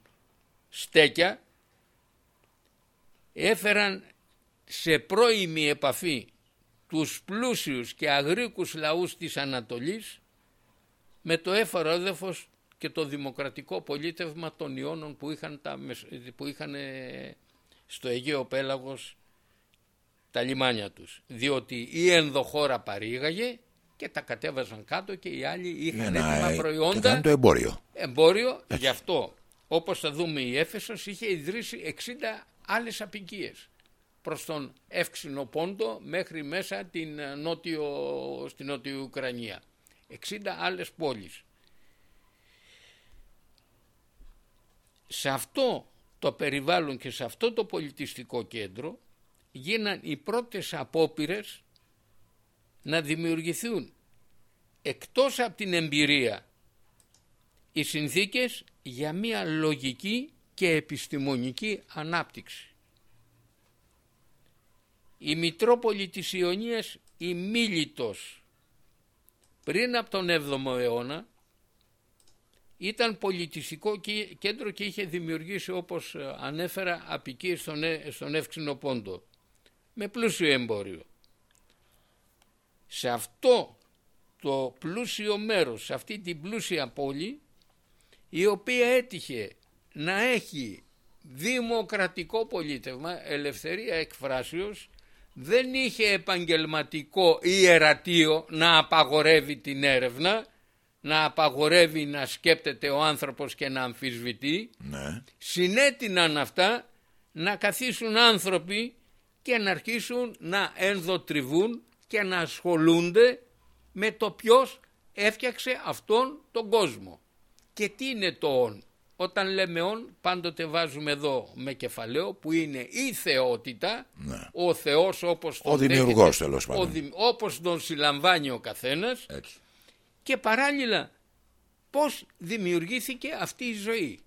στέκια έφεραν σε πρώιμη επαφή τους πλούσιους και αγρίκους λαούς της Ανατολής με το έφαρο έδεφος και το δημοκρατικό πολίτευμα των Ιώνων που είχαν, τα, που είχαν στο Αιγαίο Πέλαγος τα λιμάνια τους. Διότι η ενδοχώρα παρήγαγε και τα κατέβαζαν κάτω και οι άλλοι είχαν έτοιμα ε, προϊόντα. Και το εμπόριο. Εμπόριο, γι' αυτό όπως θα δούμε η Έφεσος είχε ιδρύσει 60 άλλες απικίες προς τον Εύξηνο Πόντο μέχρι μέσα την νότιο, στην Νότιο Ουκρανία. 60 άλλες πόλεις. Σε αυτό το περιβάλλον και σε αυτό το πολιτιστικό κέντρο γίναν οι πρώτες απόπειρες να δημιουργηθούν εκτός από την εμπειρία οι συνθήκες για μια λογική και επιστημονική ανάπτυξη. Η Μητρόπολη της Ιωνίας η Μίλητος πριν από τον 7ο αιώνα ήταν πολιτιστικό κέντρο και είχε δημιουργήσει όπως ε, ανέφερα απικίες στον, στον Εύξηνο Πόντο με πλούσιο εμπόριο. Σε αυτό το πλούσιο μέρος, σε αυτή την πλούσια πόλη η οποία έτυχε να έχει δημοκρατικό πολίτευμα, ελευθερία εκφράσεως, δεν είχε επαγγελματικό ιερατείο να απαγορεύει την έρευνα να απαγορεύει να σκέπτεται ο άνθρωπος και να αμφισβητεί ναι. συνέτειναν αυτά να καθίσουν άνθρωποι και να αρχίσουν να ενδοτριβούν και να ασχολούνται με το ποιος έφτιαξε αυτόν τον κόσμο. Και τι είναι το «ον». Όταν λέμε «ον» πάντοτε βάζουμε εδώ με κεφαλαίο που είναι η θεότητα, ναι. ο Θεός όπως τον, ο δημιουργός, τέλος πάντων. όπως τον συλλαμβάνει ο καθένας Έτσι και παράλληλα πώς δημιουργήθηκε αυτή η ζωή.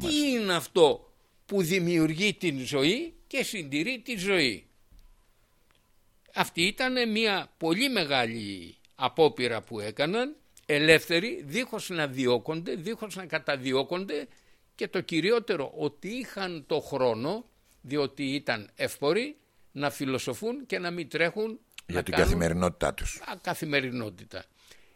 Τι είναι αυτό που δημιουργεί την ζωή και συντηρεί τη ζωή. Αυτή ήταν μια πολύ μεγάλη απόπειρα που έκαναν ελεύθεροι δίχως να διώκονται, δίχως να καταδιώκονται και το κυριότερο ότι είχαν το χρόνο διότι ήταν εύποροι να φιλοσοφούν και να μην τρέχουν για την καθημερινότητά τους. Καθημερινότητα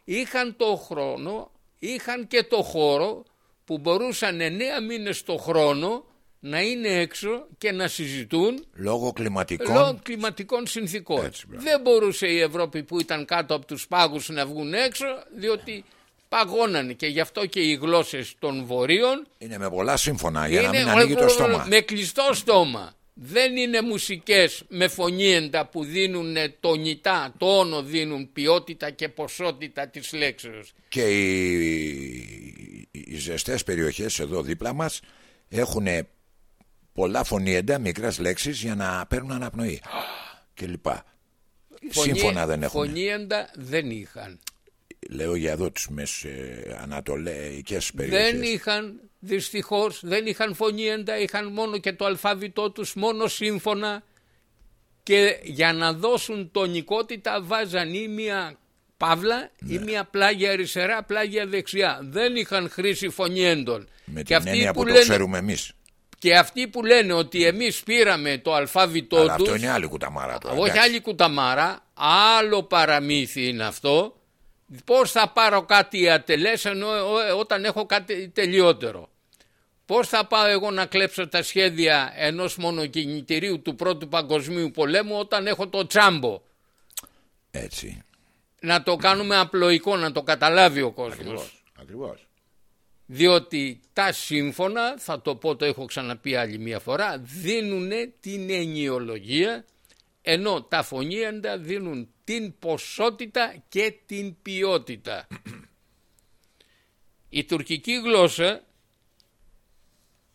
είχαν το χρόνο, είχαν και το χώρο που μπορούσαν εννέα μήνες το χρόνο να είναι έξω και να συζητούν λόγω κλιματικών, λόγω κλιματικών συνθήκων. Δεν μπορούσε η Ευρώπη που ήταν κάτω από τους πάγους να βγουν έξω διότι παγώνανε και γι' αυτό και οι γλώσσες των βορείων είναι με πολλά σύμφωνα για να μην ανοίγει το στόμα. Με κλειστό στόμα δεν είναι μουσικές με φωνήεντα που δίνουν τονιτά, τόνο δίνουν ποιότητα και ποσότητα της λέξεως. Και οι, οι ζεστές περιοχές εδώ δίπλα μας έχουν πολλά φωνήεντα, μικρές λέξεις για να παίρνουν αναπνοή και λοιπά. Σύμφωνα δεν έχουν. Φωνήεντα δεν είχαν. Λέω για εδώ τις μεσανατολικές περιοχές. Δεν είχαν δυστυχώς δεν είχαν φωνήεντα, είχαν μόνο και το αλφάβητό τους, μόνο σύμφωνα και για να δώσουν τονικότητα βάζαν ή μια παύλα ή ναι. μια πλάγια αριστερά, πλάγια δεξιά. Δεν είχαν χρήση φωνήεντων. Με και την έννοια που, που το ξέρουμε εμείς. Και αυτοί που λένε ότι εμείς πήραμε το αλφάβητό Αλλά τους... αυτό είναι άλλη κουταμάρα τώρα. Όχι εντάξει. άλλη κουταμάρα, άλλο παραμύθι είναι αυτό. Πώς θα πάρω κάτι ατελές ενώ ε, όταν έχω κάτι τελειότερο; Πώς θα πάω εγώ να κλέψω τα σχέδια ενός μονοκινητηρίου του πρώτου παγκοσμίου πολέμου όταν έχω το τσάμπο. Έτσι. Να το κάνουμε απλοϊκό, να το καταλάβει ο κόσμος. Ακριβώς. Ακριβώς. Διότι τα σύμφωνα, θα το πω το έχω ξαναπεί άλλη μία φορά, δίνουν την ενιολογία ενώ τα φωνήεντα δίνουν την ποσότητα και την ποιότητα. Η τουρκική γλώσσα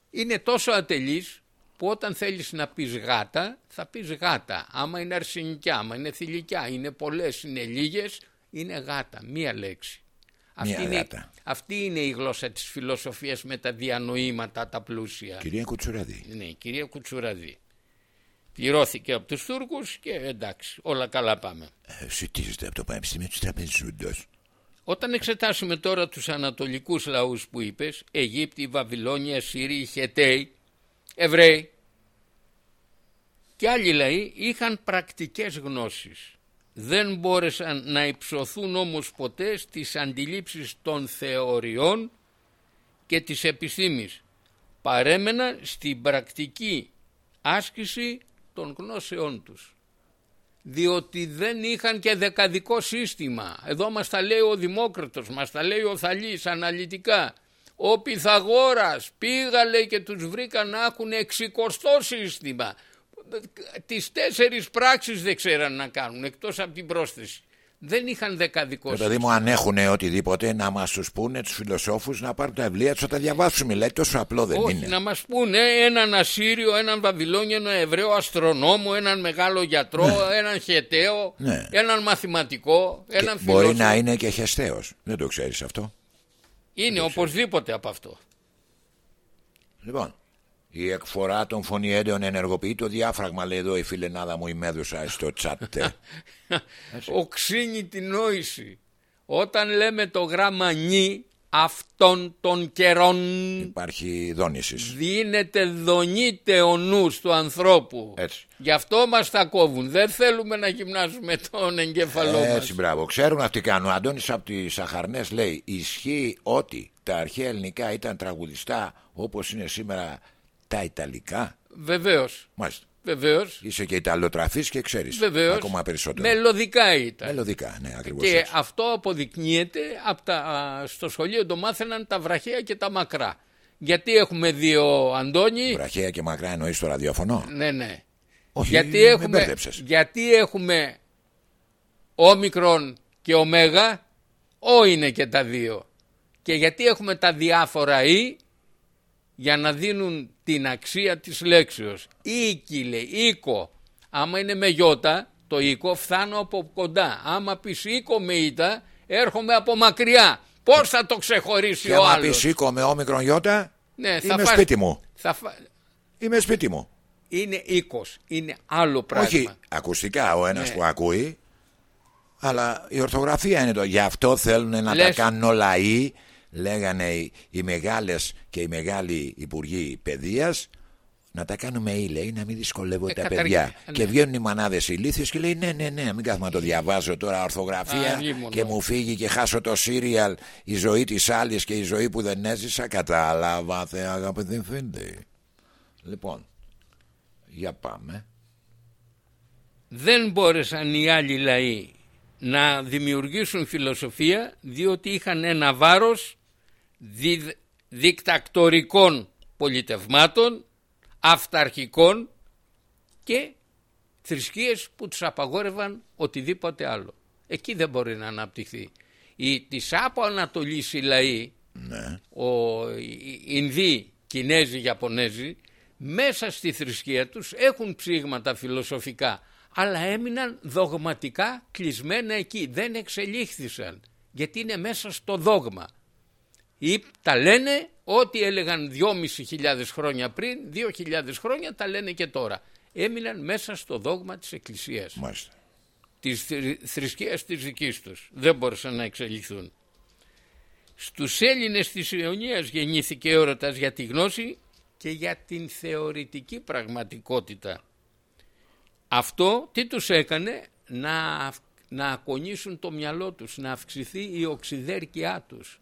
είναι τόσο ατελής που όταν θέλεις να πεις γάτα θα πεις γάτα. Άμα είναι αρσενικιά, άμα είναι θηλυκιά, είναι πολλές, είναι λίγες, είναι γάτα, μία λέξη. Μία αυτή, είναι, γάτα. αυτή είναι η γλώσσα της φιλοσοφίας με τα διανοήματα τα πλούσια. Κυρία Κουτσουραδή. Ναι, η κυρία Κουτσουραδή. Πληρώθηκε από τους Τούρκους και εντάξει, όλα καλά πάμε. Ε, Συντίζεται από το Πανεπιστήμιο της Τραπεζούντος. Όταν εξετάσουμε τώρα τους ανατολικούς λαούς που είπες, Αιγύπτιοι, Βαβυλώνια, Σύριοι, Χεταίοι, Εβραίοι και άλλοι λαοί είχαν πρακτικές γνώσεις. Δεν μπόρεσαν να υψωθούν όμως ποτέ στις αντιλήψεις των θεωριών και της επιστήμης. Παρέμεναν στην πρακτική άσκηση των γνώσεών τους διότι δεν είχαν και δεκαδικό σύστημα. Εδώ μας τα λέει ο Δημόκρατος, μας τα λέει ο Θαλής αναλυτικά. Ο Πυθαγόρας πήγα λέει και τους βρήκα να έχουν εξικοστό σύστημα. Τις τέσσερις πράξεις δεν ξέραν να κάνουν εκτός από την πρόσθεση. Δεν είχαν δεκαδικό Και σύστημα. παιδί μου, αν έχουν οτιδήποτε να μας τους πούνε τους φιλοσόφους να πάρουν τα βιβλία τους να τα διαβάσουμε. Λέει τόσο απλό δεν Όχι, είναι. να μας πούνε έναν Ασσύριο, έναν Βαβυλώνιο, έναν Εβραίο αστρονόμο, έναν μεγάλο γιατρό, έναν χεταίο, Ναι. έναν μαθηματικό, Και έναν μπορεί φιλόσοφο. να είναι και χεσταίος. Δεν το ξέρεις αυτό. Είναι οπωσδήποτε από αυτό. Λοιπόν, η εκφορά των φωνιέντεων ενεργοποιεί το διάφραγμα, λέει εδώ η φιλενάδα μου η Μέδουσα στο chat. Οξύνει την νόηση. Όταν λέμε το γράμμα νι αυτών των καιρών Υπάρχει δόνησης. δίνεται, δονείται ο νους του ανθρώπου. Έτσι. Γι' αυτό μας τα κόβουν. Δεν θέλουμε να γυμνάσουμε τον εγκέφαλό μας. Έτσι, μπράβο. Ξέρουν αυτοί κάνουν. Ο Αντώνης από τις Αχαρνέ λέει: Ισχύει ότι τα αρχαία ελληνικά ήταν τραγουδιστά όπως είναι σήμερα τα Ιταλικά. Βεβαίως. Μάλιστα. Βεβαίως. Είσαι και Ιταλοτραφής και ξέρεις. Βεβαίως. Ακόμα περισσότερο. Μελωδικά ήταν. Μελωδικά, ναι, ακριβώς. Και αυτό αποδεικνύεται από τα, α, στο σχολείο το μάθαιναν τα βραχαία και τα μακρά. Γιατί έχουμε δύο Αντώνη; Βραχαία και μακρά εννοείς το ραδιόφωνο; Ναι, ναι. Όχι, γιατί, με έχουμε, μπέρδεψες. γιατί έχουμε όμικρον και ωμέγα, ο είναι και τα δύο. Και γιατί έχουμε τα διάφορα ή για να δίνουν την αξία της λέξεως. Οίκη λέει, οίκο. Άμα είναι με γιώτα, το οίκο φτάνω από κοντά. Άμα πεις οίκο με ήττα, έρχομαι από μακριά. Πώς θα το ξεχωρίσει Και ο άμα άλλος; πεις σήκω με όμικρον γιώτα, Ναι, θα είμαι φας- σπίτι μου. Θα φα- Είμαι σπίτι μου. Είναι οίκος, είναι άλλο πράγμα. Όχι ακουστικά ο ένας Ναι. που ακούει, αλλά η ορθογραφία είναι το. Γι' αυτό θέλουν να τα Λες- κάνουν όλα οι, λέγανε οι, οι μεγάλες και οι μεγάλοι υπουργοί παιδείας, να τα κάνουμε ή λέει, να μην δυσκολεύονται Ε, τα καταργεί- παιδιά. ναι. Και βγαίνουν οι μανάδες ηλίθιες και λέει ναι, ναι, ναι, μην κάθομαι να το διαβάζω τώρα ορθογραφία Α, λίμωνο. και μου φύγει και χάσω το σύριαλ η ζωή της άλλης και η ζωή που δεν έζησα. Κατάλαβα, θε αγαπητοί φίλοι. Λοιπόν, για πάμε. δεν μπόρεσαν οι άλλοι λαοί να δημιουργήσουν φιλοσοφία διότι είχαν ένα βάρος δι, δικτακτορικών πολιτευμάτων, αυταρχικών και θρησκείες που τους απαγόρευαν οτιδήποτε άλλο. Εκεί δεν μπορεί να αναπτυχθεί. Οι, της από Ανατολής οι λαοί, Ναι. ο, οι Ινδοί, Κινέζοι, Ιαπωνέζοι, μέσα στη θρησκεία τους έχουν ψήγματα φιλοσοφικά, αλλά έμειναν δογματικά κλεισμένα εκεί, δεν εξελίχθησαν, γιατί είναι μέσα στο δόγμα. Ή τα λένε ό,τι έλεγαν 2.500 χρόνια πριν, 2.000 χρόνια τα λένε και τώρα. Έμειναν μέσα στο δόγμα της Εκκλησίας Μάλιστα. της θρη- θρησκείας της δικής τους. Δεν μπόρεσαν να εξελιχθούν. Στους Έλληνες της Ιωνίας γεννήθηκε έρωτας για τη γνώση και για την θεωρητική πραγματικότητα. Αυτό τι τους έκανε; Να, να ακονίσουν το μυαλό τους, να αυξηθεί η οξυδέρκειά τους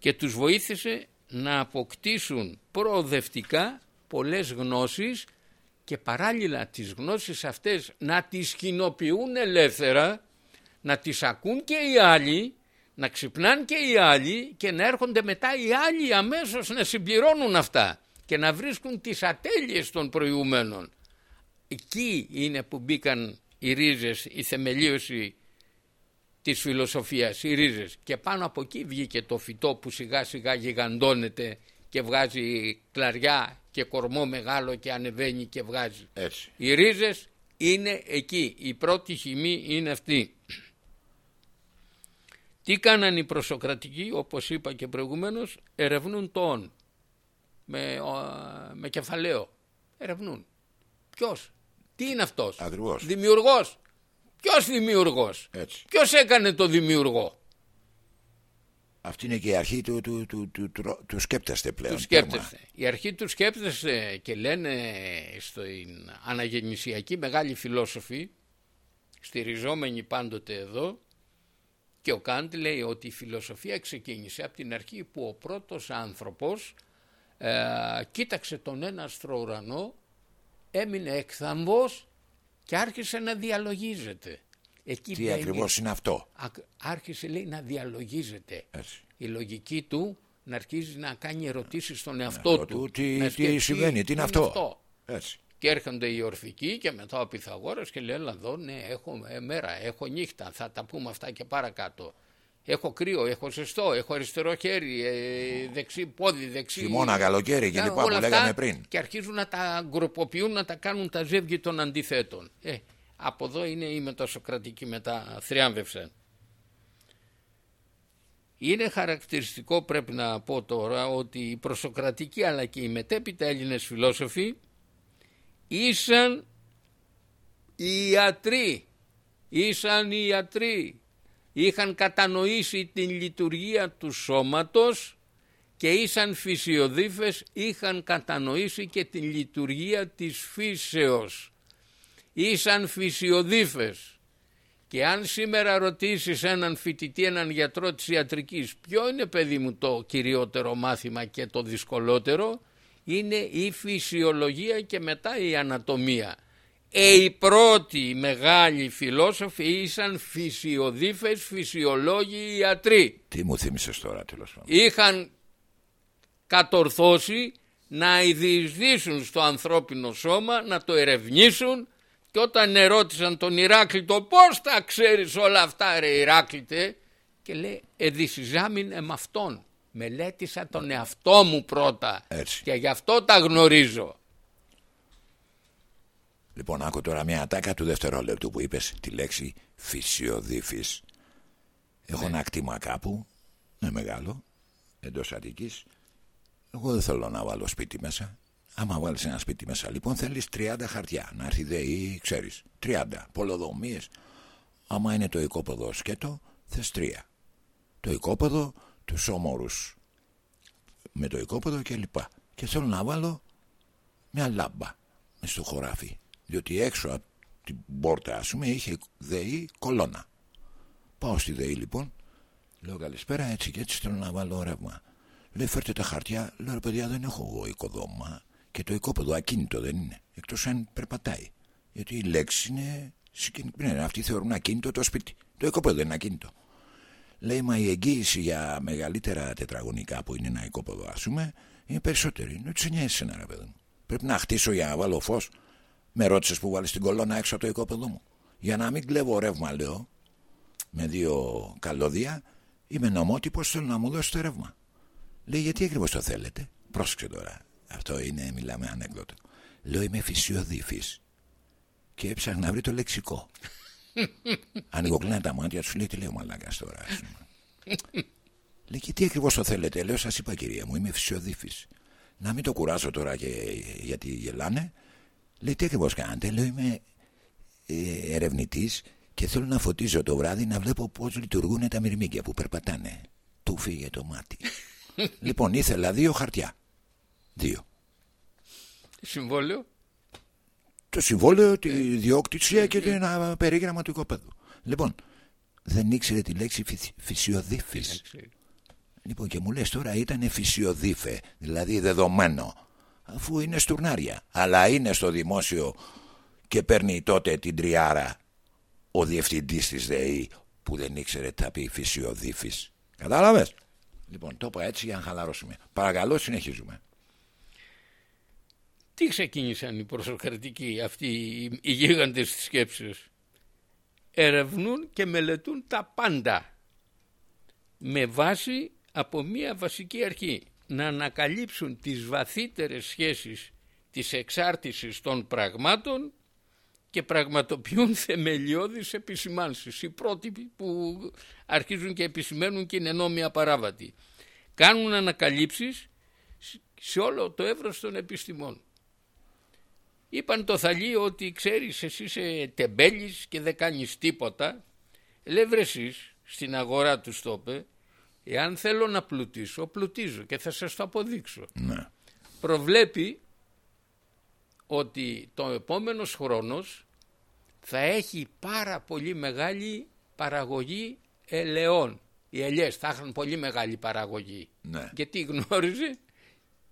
και τους βοήθησε να αποκτήσουν προοδευτικά πολλές γνώσεις και παράλληλα τις γνώσεις αυτές να τις κοινοποιούν ελεύθερα, να τις ακούν και οι άλλοι, να ξυπνάνε και οι άλλοι και να έρχονται μετά οι άλλοι αμέσως να συμπληρώνουν αυτά και να βρίσκουν τις ατέλειες των προηγουμένων. Εκεί είναι που μπήκαν οι ρίζες, η θεμελίωση της φιλοσοφίας, οι ρίζες. Και πάνω από εκεί βγήκε το φυτό που σιγά σιγά γιγαντώνεται και βγάζει κλαριά και κορμό μεγάλο και ανεβαίνει και βγάζει. Έτσι. Οι ρίζες είναι εκεί. Η πρώτη χημή είναι αυτή. Τι κάναν οι προσοκρατικοί, όπως είπα και προηγουμένως, ερευνούν τον με, με κεφαλαίο. Ερευνούν. Ποιος, τι είναι αυτός; Ακριβώς. Δημιουργός. Ποιος δημιουργός; Έτσι. Ποιος έκανε το δημιουργό; Αυτή είναι και η αρχή του, του, του, του, του, του σκέπτεστε πλέον. Του σκέπτεστε. Η αρχή του σκέπτεστε και λένε στην αναγεννησιακή μεγάλη φιλόσοφη, στηριζόμενη πάντοτε εδώ, και ο Κάντ λέει ότι η φιλοσοφία ξεκίνησε από την αρχή που ο πρώτος άνθρωπος ε, κοίταξε τον ένα ουρανό, έμεινε εκθαμβός και άρχισε να διαλογίζεται. Εκεί Τι ακριβώς είναι αυτό; Άρχισε λέει να διαλογίζεται. Η λογική του να αρχίζει να κάνει ερωτήσεις στον εαυτό του. του τι, τι συμβαίνει, τι είναι αυτό; αυτό. Έτσι. Και έρχονται οι ορφικοί και μετά ο Πυθαγόρας και λέει έλα εδώ ναι έχω μέρα, έχω νύχτα, θα τα πούμε αυτά και παρακάτω. Έχω κρύο, έχω ζεστό, έχω αριστερό χέρι, ε, δεξί πόδι, δεξί. Χειμώνα, καλοκαίρι και λοιπά που λέγαμε πριν. Και αρχίζουν να τα γκροποποιούν, να τα κάνουν τα ζεύγη των αντιθέτων. Ε, από εδώ είναι η μετασοκρατική μετά θριάμβευσε. Είναι χαρακτηριστικό πρέπει να πω τώρα ότι οι προσοκρατικοί αλλά και οι μετέπειτα Έλληνες φιλόσοφοι ήσαν οι ιατροί, ήσαν οι ιατροί, είχαν κατανοήσει την λειτουργία του σώματος και ήσαν φυσιοδίφες, είχαν κατανοήσει και την λειτουργία της φύσεως ήσαν φυσιοδίφες και αν σήμερα ρωτήσεις έναν φοιτητή, έναν γιατρό της ιατρικής ποιο είναι παιδί μου το κυριότερο μάθημα και το δυσκολότερο; Είναι η φυσιολογία και μετά η ανατομία. Ε, οι πρώτοι μεγάλοι φιλόσοφοι ήσαν φυσιοδίφες, φυσιολόγοι, ιατροί. Τι μου θύμισες τώρα τέλος πάντων. Είχαν κατορθώσει να ειδησδύσουν στο ανθρώπινο σώμα, να το ερευνήσουν και όταν ερώτησαν τον Ηράκλειτο πώς τα ξέρεις όλα αυτά ρε Ηράκλειτε και λέει εδυσιζάμιν εμ αυτόν. Μελέτησα τον εαυτό μου πρώτα Έτσι. και γι' αυτό τα γνωρίζω. Λοιπόν άκου τώρα μια ατάκα του δευτερόλεπτου που είπες τη λέξη φυσιοδίφης. Έχω ναι. ένα κτήμα κάπου, είναι μεγάλο, εντός Αττικής. Εγώ δεν θέλω να βάλω σπίτι μέσα. Άμα βάλεις ένα σπίτι μέσα, λοιπόν, θέλεις 30 χαρτιά. Να έρθει ΔΕΗ, ξέρεις. 30. Πολοδομίες. Άμα είναι το οικόπεδο σκέτο, θες 3. Το οικόπεδο, τους όμορους με το οικόπεδο κλπ. Και, και θέλω να βάλω μια λάμπα μες στο χωράφι. Διότι έξω από την πόρτα, ας πούμε, είχε ΔΕΗ κολόνα. Πάω στη ΔΕΗ λοιπόν, λέω καλησπέρα, έτσι και έτσι θέλω να βάλω ρεύμα. Λέει φέρτε τα χαρτιά, λέω ρε παιδιά δεν έχω εγώ οικοδόμα και το οικόπεδο ακίνητο δεν είναι. Εκτός αν περπατάει. Γιατί η λέξη είναι συγκεκριμένη. Ναι, αυτοί θεωρούν ακίνητο το σπίτι. Το οικόπεδο δεν είναι ακίνητο. Λέει, μα η εγγύηση για μεγαλύτερα τετραγωνικά που είναι ένα οικόπεδο, ας πούμε, είναι περισσότερη. Είναι ότι σε νοιάζει ένα ρε παιδί Πρέπει να χτίσω για να βάλω φως. Με ρώτησες που βάλεις την κολόνα έξω από το οικόπεδο μου. Για να μην κλέβω ρεύμα, λέω, με δύο καλώδια, είμαι νομότυπος, θέλω να μου δώσει το ρεύμα. Λέει, γιατί ακριβώς το θέλετε; Πρόσεξε τώρα. Αυτό είναι, μιλάμε ανέκδοτο. Λέω είμαι φυσιοδίφης και έψαχνα να βρει το λεξικό. Ανοιγοκλίνα τα μάτια του λέει τι λέει ο μαλάκας τώρα. λέει και τι ακριβώς το θέλετε; Λέω σας είπα κυρία μου είμαι φυσιοδίφης. Να μην το κουράσω τώρα και, γιατί γελάνε. Λέει τι ακριβώς κάνετε. Λέω είμαι ε, ερευνητής και θέλω να φωτίζω το βράδυ να βλέπω πώς λειτουργούν τα μυρμήγκια που περπατάνε. Του φύγε το μάτι. λοιπόν ήθελα δύο χαρτιά. Δύο. Συμβόλαιο; Το συμβόλαιο, τη διόκτηση και το ένα περίγραμμα του οικοπαίδου. Λοιπόν, δεν ήξερε τη λέξη φυσιοδίφης. Λοιπόν και μου λες τώρα ήταν φυσιοδίφε, δηλαδή δεδομένο, αφού είναι στουρνάρια. Αλλά είναι στο δημόσιο και παίρνει τότε την τριάρα ο διευθυντής της ΔΕΗ που δεν ήξερε τι θα πει φυσιοδίφης. Κατάλαβες; Λοιπόν, το είπα έτσι για να χαλαρώσουμε. Παρακαλώ, συνεχίζουμε. Τι ξεκίνησαν οι προσοκρατικοί αυτοί οι γίγαντες της σκέψης; Ερευνούν και μελετούν τα πάντα με βάση από μία βασική αρχή να ανακαλύψουν τις βαθύτερες σχέσεις της εξάρτησης των πραγμάτων και πραγματοποιούν θεμελιώδεις επισημάνσεις. Οι πρώτοι που αρχίζουν και επισημαίνουν και είναι νόμια παράβατη. Κάνουν ανακαλύψεις σε όλο το εύρος των επιστημών. Είπαν το θαλί ότι ξέρεις εσύ είσαι τεμπέλης και δεν κάνεις τίποτα. Λέει εσείς στην αγορά του στόπε εάν θέλω να πλουτίσω πλουτίζω και θα σας το αποδείξω. Ναι. Προβλέπει ότι το επόμενος χρόνος θα έχει πάρα πολύ μεγάλη παραγωγή ελαιών. Οι ελιές θα έχουν πολύ μεγάλη παραγωγή. Ναι. Γιατί γνώριζε;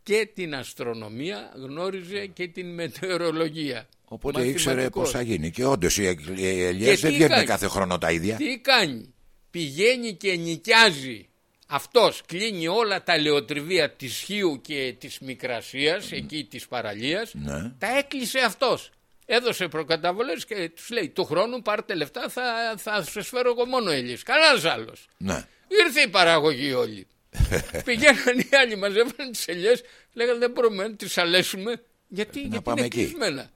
Και την αστρονομία, γνώριζε και την μετεωρολογία. Οπότε ήξερε πώς θα γίνει. Και όντως οι ελιές δεν βγαίνουν κάθε χρόνο τα ίδια. Τι κάνει, πηγαίνει και νοικιάζει. Αυτός κλείνει όλα τα λεωτριβία της Χίου και της Μικρασίας, εκεί της παραλίας, ναι. τα έκλεισε αυτός. Έδωσε προκαταβολές και τους λέει του χρόνου πάρτε λεφτά θα, θα σας φέρω εγώ μόνο Έλλης, κανένας άλλος. Ναι. Ήρθε η παραγωγή όλοι. Πηγαίναν οι άλλοι, μαζεύαν τις ελιές, λέγανε δεν μπορούμε να τις αλέσουμε γιατί, να γιατί είναι κλεισμένα.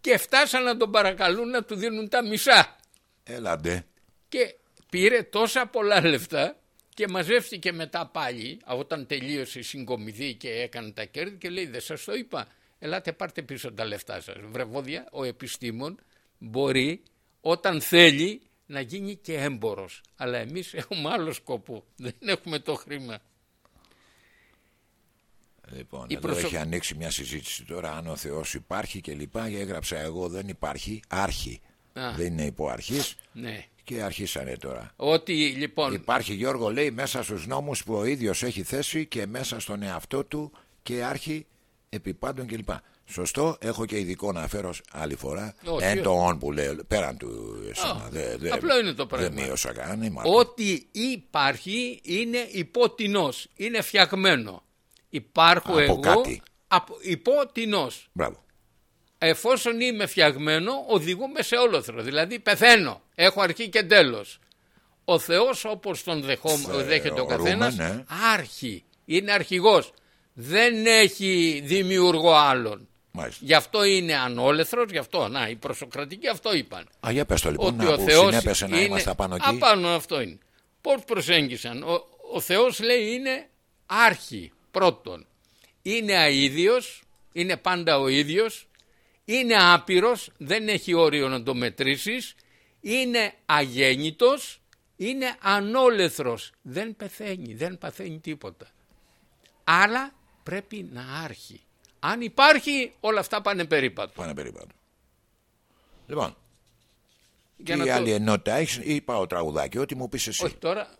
Και φτάσαν να τον παρακαλούν να του δίνουν τα μισά. Έλαντε. Και πήρε τόσα πολλά λεφτά και μαζεύτηκε μετά πάλι όταν τελείωσε η συγκομιδή και έκανε τα κέρδη και λέει δεν σας το είπα. Ελάτε πάρτε πίσω τα λεφτά σας βρεβόδια ο επιστήμον μπορεί όταν θέλει να γίνει και έμπορος. Αλλά εμείς έχουμε άλλο σκοπό. Δεν έχουμε το χρήμα. Λοιπόν, η εδώ προσω... έχει ανοίξει μια συζήτηση τώρα αν ο Θεός υπάρχει και λοιπά. Έγραψα εγώ δεν υπάρχει άρχη. Δεν είναι υποαρχής ναι και αρχίσανε τώρα. Ότι λοιπόν. Υπάρχει Γιώργο λέει μέσα στους νόμους που ο ίδιος έχει θέσει και μέσα στον εαυτό του και άρχι επί πάντων κλπ. Σωστό, έχω και ειδικό να φέρω άλλη φορά. Εν το όν που λέω, πέραν του εσένα. Δε, δε, απλό είναι το πράγμα. Δεν μείωσα καν. Ότι υπάρχει είναι υπότινος, είναι φτιαγμένο. Υπάρχω από εγώ κάτι. Από, υπότινος. Μπράβο εφόσον είμαι φτιαγμένο οδηγούμε σε όλοθρο. Δηλαδή πεθαίνω. Έχω αρχή και τέλος. Ο Θεός όπως τον δέχεται ο καθένας ναι. άρχη. Είναι αρχηγός. Δεν έχει δημιουργό άλλον. Μάλιστα. Γι' αυτό είναι ανόλεθρος, γι' αυτό, να, οι προσοκρατικοί αυτό είπαν. Α, για πες το λοιπόν, ότι να, ο Θεός συνέπεσε να είμαστε απάνω εκεί. Απάνω αυτό είναι. Πώς προσέγγισαν; Ο, ο Θεός λέει είναι άρχη πρώτον. Είναι αίδιος, είναι πάντα ο ίδιος, είναι άπειρος, δεν έχει όριο να το μετρήσεις, είναι αγέννητος, είναι ανόλεθρος, δεν πεθαίνει, δεν παθαίνει τίποτα. Αλλά πρέπει να άρχει. Αν υπάρχει όλα αυτά πάνε περίπατο. Πάνε περίπατο. Λοιπόν, Για τι άλλη το... ενότητα έχεις; Ή πάω τραγουδάκι, ό,τι μου πεις εσύ. Όχι τώρα,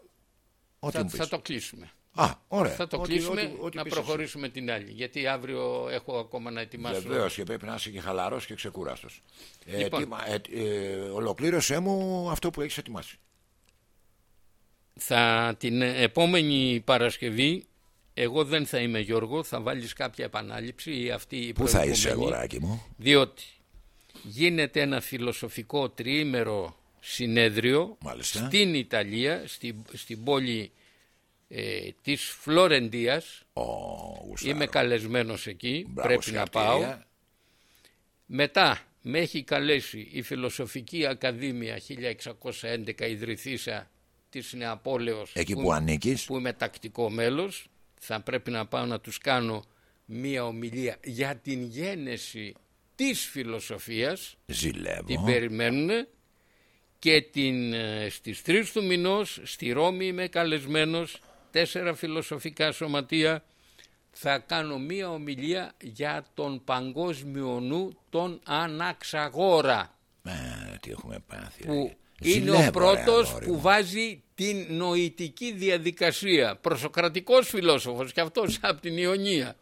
ό,τι θα, θα το κλείσουμε. Α, ωραία. Θα το κλείσουμε να προχωρήσουμε την άλλη. Γιατί αύριο έχω ακόμα να ετοιμάσω. Βεβαίως και πρέπει να είσαι και χαλαρός και ξεκούραστος. Ε, λοιπόν, ε, ε, ολοκλήρωσέ μου αυτό που έχεις ετοιμάσει. Θα την επόμενη Παρασκευή εγώ δεν θα είμαι Γιώργο, θα βάλεις κάποια επανάληψη ή αυτή η Πού θα είσαι αγοράκι μου; Διότι γίνεται ένα φιλοσοφικό τριήμερο συνέδριο Μάλιστα. στην Ιταλία, στην, στην πόλη ε, της Φλωρεντίας. Είμαι καλεσμένος εκεί πρέπει να πάω. Μετά με έχει καλέσει η Φιλοσοφική Ακαδήμια 1611 ιδρυθήσα της Νεαπόλεως εκεί που, ανήκεις. που είμαι τακτικό μέλος. Θα πρέπει να πάω να τους κάνω μία ομιλία για την γένεση της φιλοσοφίας. Ζηλεύω. την περιμένουν και την, ε, στις 3 του μηνός στη Ρώμη είμαι καλεσμένος τέσσερα φιλοσοφικά σωματεία θα κάνω μία ομιλία για τον παγκόσμιο νου τον Αναξαγόρα. Ε, τι έχουμε πάθει. Που ρε. είναι Ζηλεύω, ο πρώτος ρε, αγόρι που μου. βάζει την νοητική διαδικασία. Προσοκρατικός φιλόσοφος και αυτός από την Ιωνία.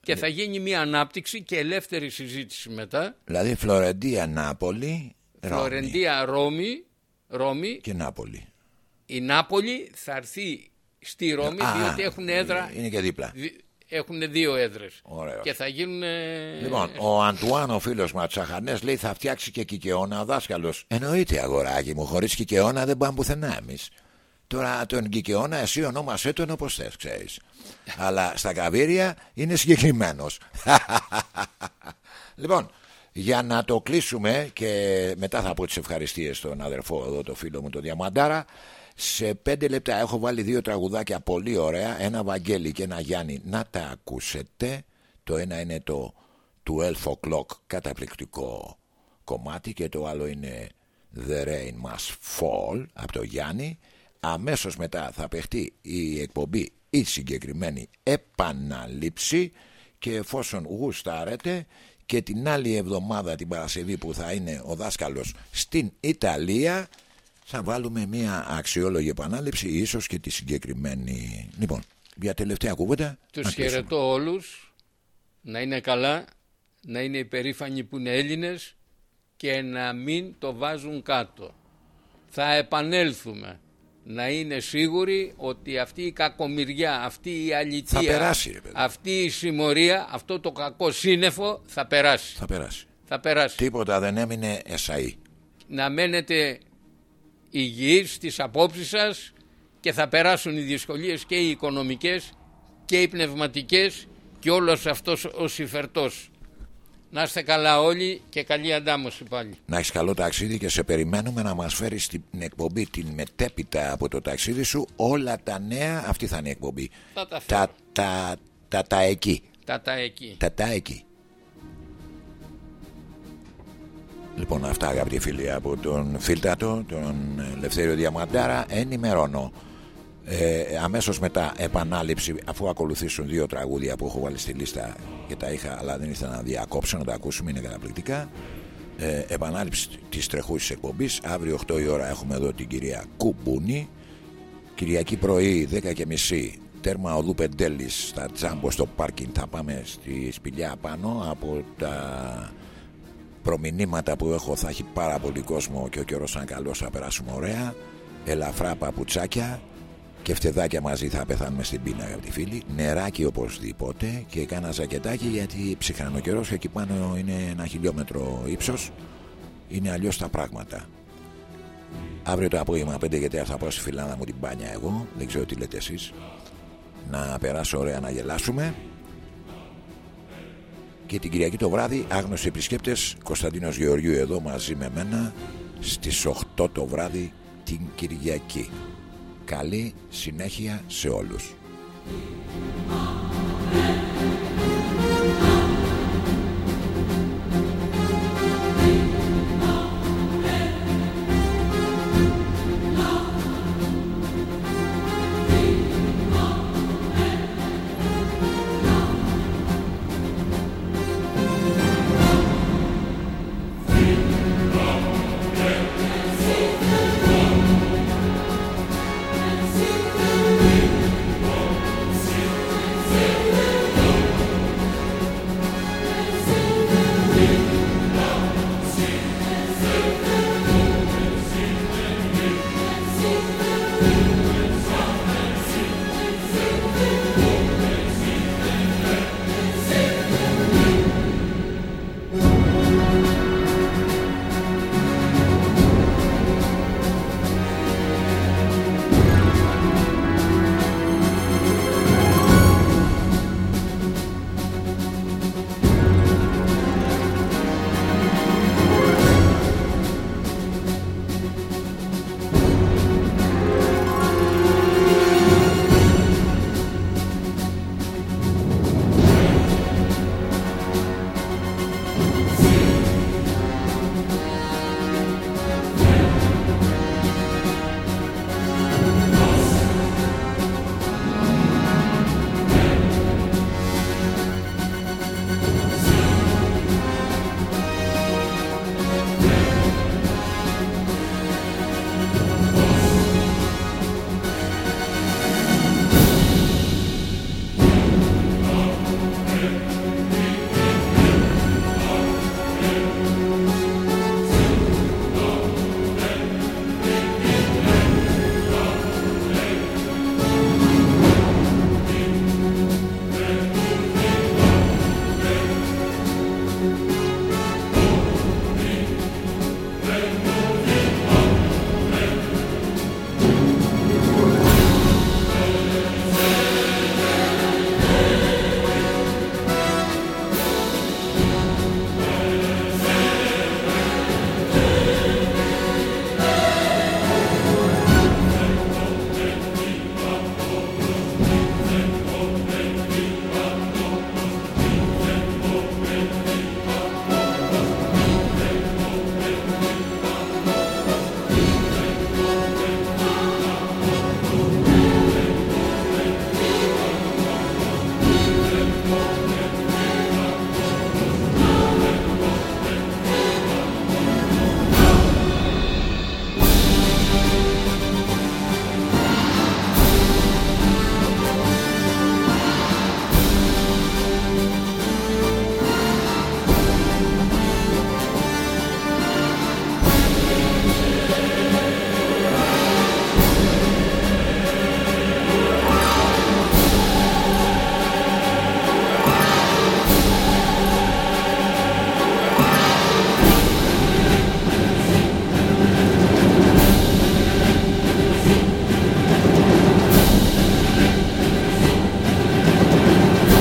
Και θα γίνει μία ανάπτυξη και ελεύθερη συζήτηση μετά. Δηλαδή Φλωρεντία, Νάπολη, Ρώμη Φλωρεντία, Ρώμη, Ρώμη. και Νάπολη. Η Νάπολη θα έρθει στη Ρώμη Α, διότι έχουν έδρα Είναι και δίπλα. έχουν δύο έδρες Ωραίος. και θα γίνουν ε, Λοιπόν, ο Αντουάν, ο φίλος μα Τσαχανέ, λέει θα φτιάξει και κικαιώνα ο δάσκαλος. Εννοείται, αγοράκι μου, χωρίς κικαιώνα δεν πάμε πουθενά εμείς. Τώρα τον κικαιώνα εσύ ονόμασέ τον όπως θες, ξέρεις. Αλλά στα καβίρια είναι συγκεκριμένος. λοιπόν, για να το κλείσουμε και μετά θα πω τις ευχαριστίες στον αδερφό εδώ, το φίλο μου, τον Διαμαντάρα. Σε πέντε λεπτά έχω βάλει δύο τραγουδάκια πολύ ωραία. Ένα Βαγγέλη και ένα Γιάννη να τα ακούσετε. Το ένα είναι το του Elf O'Clock καταπληκτικό κομμάτι και το άλλο είναι The Rain Must Fall από το Γιάννη. Αμέσως μετά θα παιχτεί η εκπομπή η συγκεκριμένη επαναλήψη και εφόσον γουστάρετε και την άλλη εβδομάδα την Παρασκευή που θα είναι ο δάσκαλος στην Ιταλία θα βάλουμε μια αξιόλογη επανάληψη ίσως και τη συγκεκριμένη λοιπόν για τελευταία κουβέντα Τους να κλείσουμε. χαιρετώ όλους, να είναι καλά, να είναι υπερήφανοι που είναι Έλληνες και να μην το βάζουν κάτω. Θα επανέλθουμε. Να είναι σίγουροι ότι αυτή η κακομοιριά, αυτή η αλήθεια, Θα περάσει, ρε παιδί. αυτή η συμμορία, αυτό το κακό σύννεφο θα περάσει. θα περάσει Θα περάσει. τίποτα δεν έμεινε εσαΐ Να μένετε υγιείς στις απόψεις σας και θα περάσουν οι δυσκολίες και οι οικονομικές και οι πνευματικές και όλος αυτός ο συμφερτός. Να είστε καλά όλοι και καλή αντάμωση πάλι. Να έχεις καλό ταξίδι και σε περιμένουμε να μας φέρεις στην εκπομπή την μετέπειτα από το ταξίδι σου όλα τα νέα. Αυτή θα είναι η εκπομπή. Θα τα φέρω. Τα, τα, τα, τα εκεί. Τα τα εκεί. Τα, τα εκεί. Λοιπόν, αυτά αγαπητοί φίλοι από τον Φίλτατο, τον Λευθέριο Διαμαντάρα, ενημερώνω. Ε, αμέσως μετά επανάληψη αφού ακολουθήσουν δύο τραγούδια που έχω βάλει στη λίστα και τα είχα αλλά δεν ήθελα να διακόψω να τα ακούσουμε είναι καταπληκτικά. Ε, επανάληψη της τρεχούσης εκπομπής. Αύριο 8 η ώρα έχουμε εδώ την κυρία Κουμπούνη. Κυριακή πρωί 10 και μισή τέρμα οδού Πεντέλης στα Τζάμπο στο πάρκινγκ. Θα πάμε στη σπηλιά πάνω από τα προμηνύματα που έχω θα έχει πάρα πολύ κόσμο και ο καιρός σαν καλός θα περάσουμε ωραία. Ελαφρά παπουτσάκια και φτεδάκια μαζί θα πεθάνουμε στην πείνα αγαπητοί φίλοι. Νεράκι οπωσδήποτε και κάνα ζακετάκι γιατί ψυχρανό καιρός εκεί πάνω είναι ένα χιλιόμετρο ύψος. Είναι αλλιώς τα πράγματα. Αύριο το απόγευμα 5 γιατί θα πάω στη φιλάδα μου την μπάνια εγώ. Δεν ξέρω τι λέτε εσείς. Να περάσω ωραία να γελάσουμε Και την Κυριακή το βράδυ Άγνωστοι επισκέπτες Κωνσταντίνος Γεωργίου εδώ μαζί με μένα Στις 8 το βράδυ την Κυριακή. Καλή συνέχεια σε όλους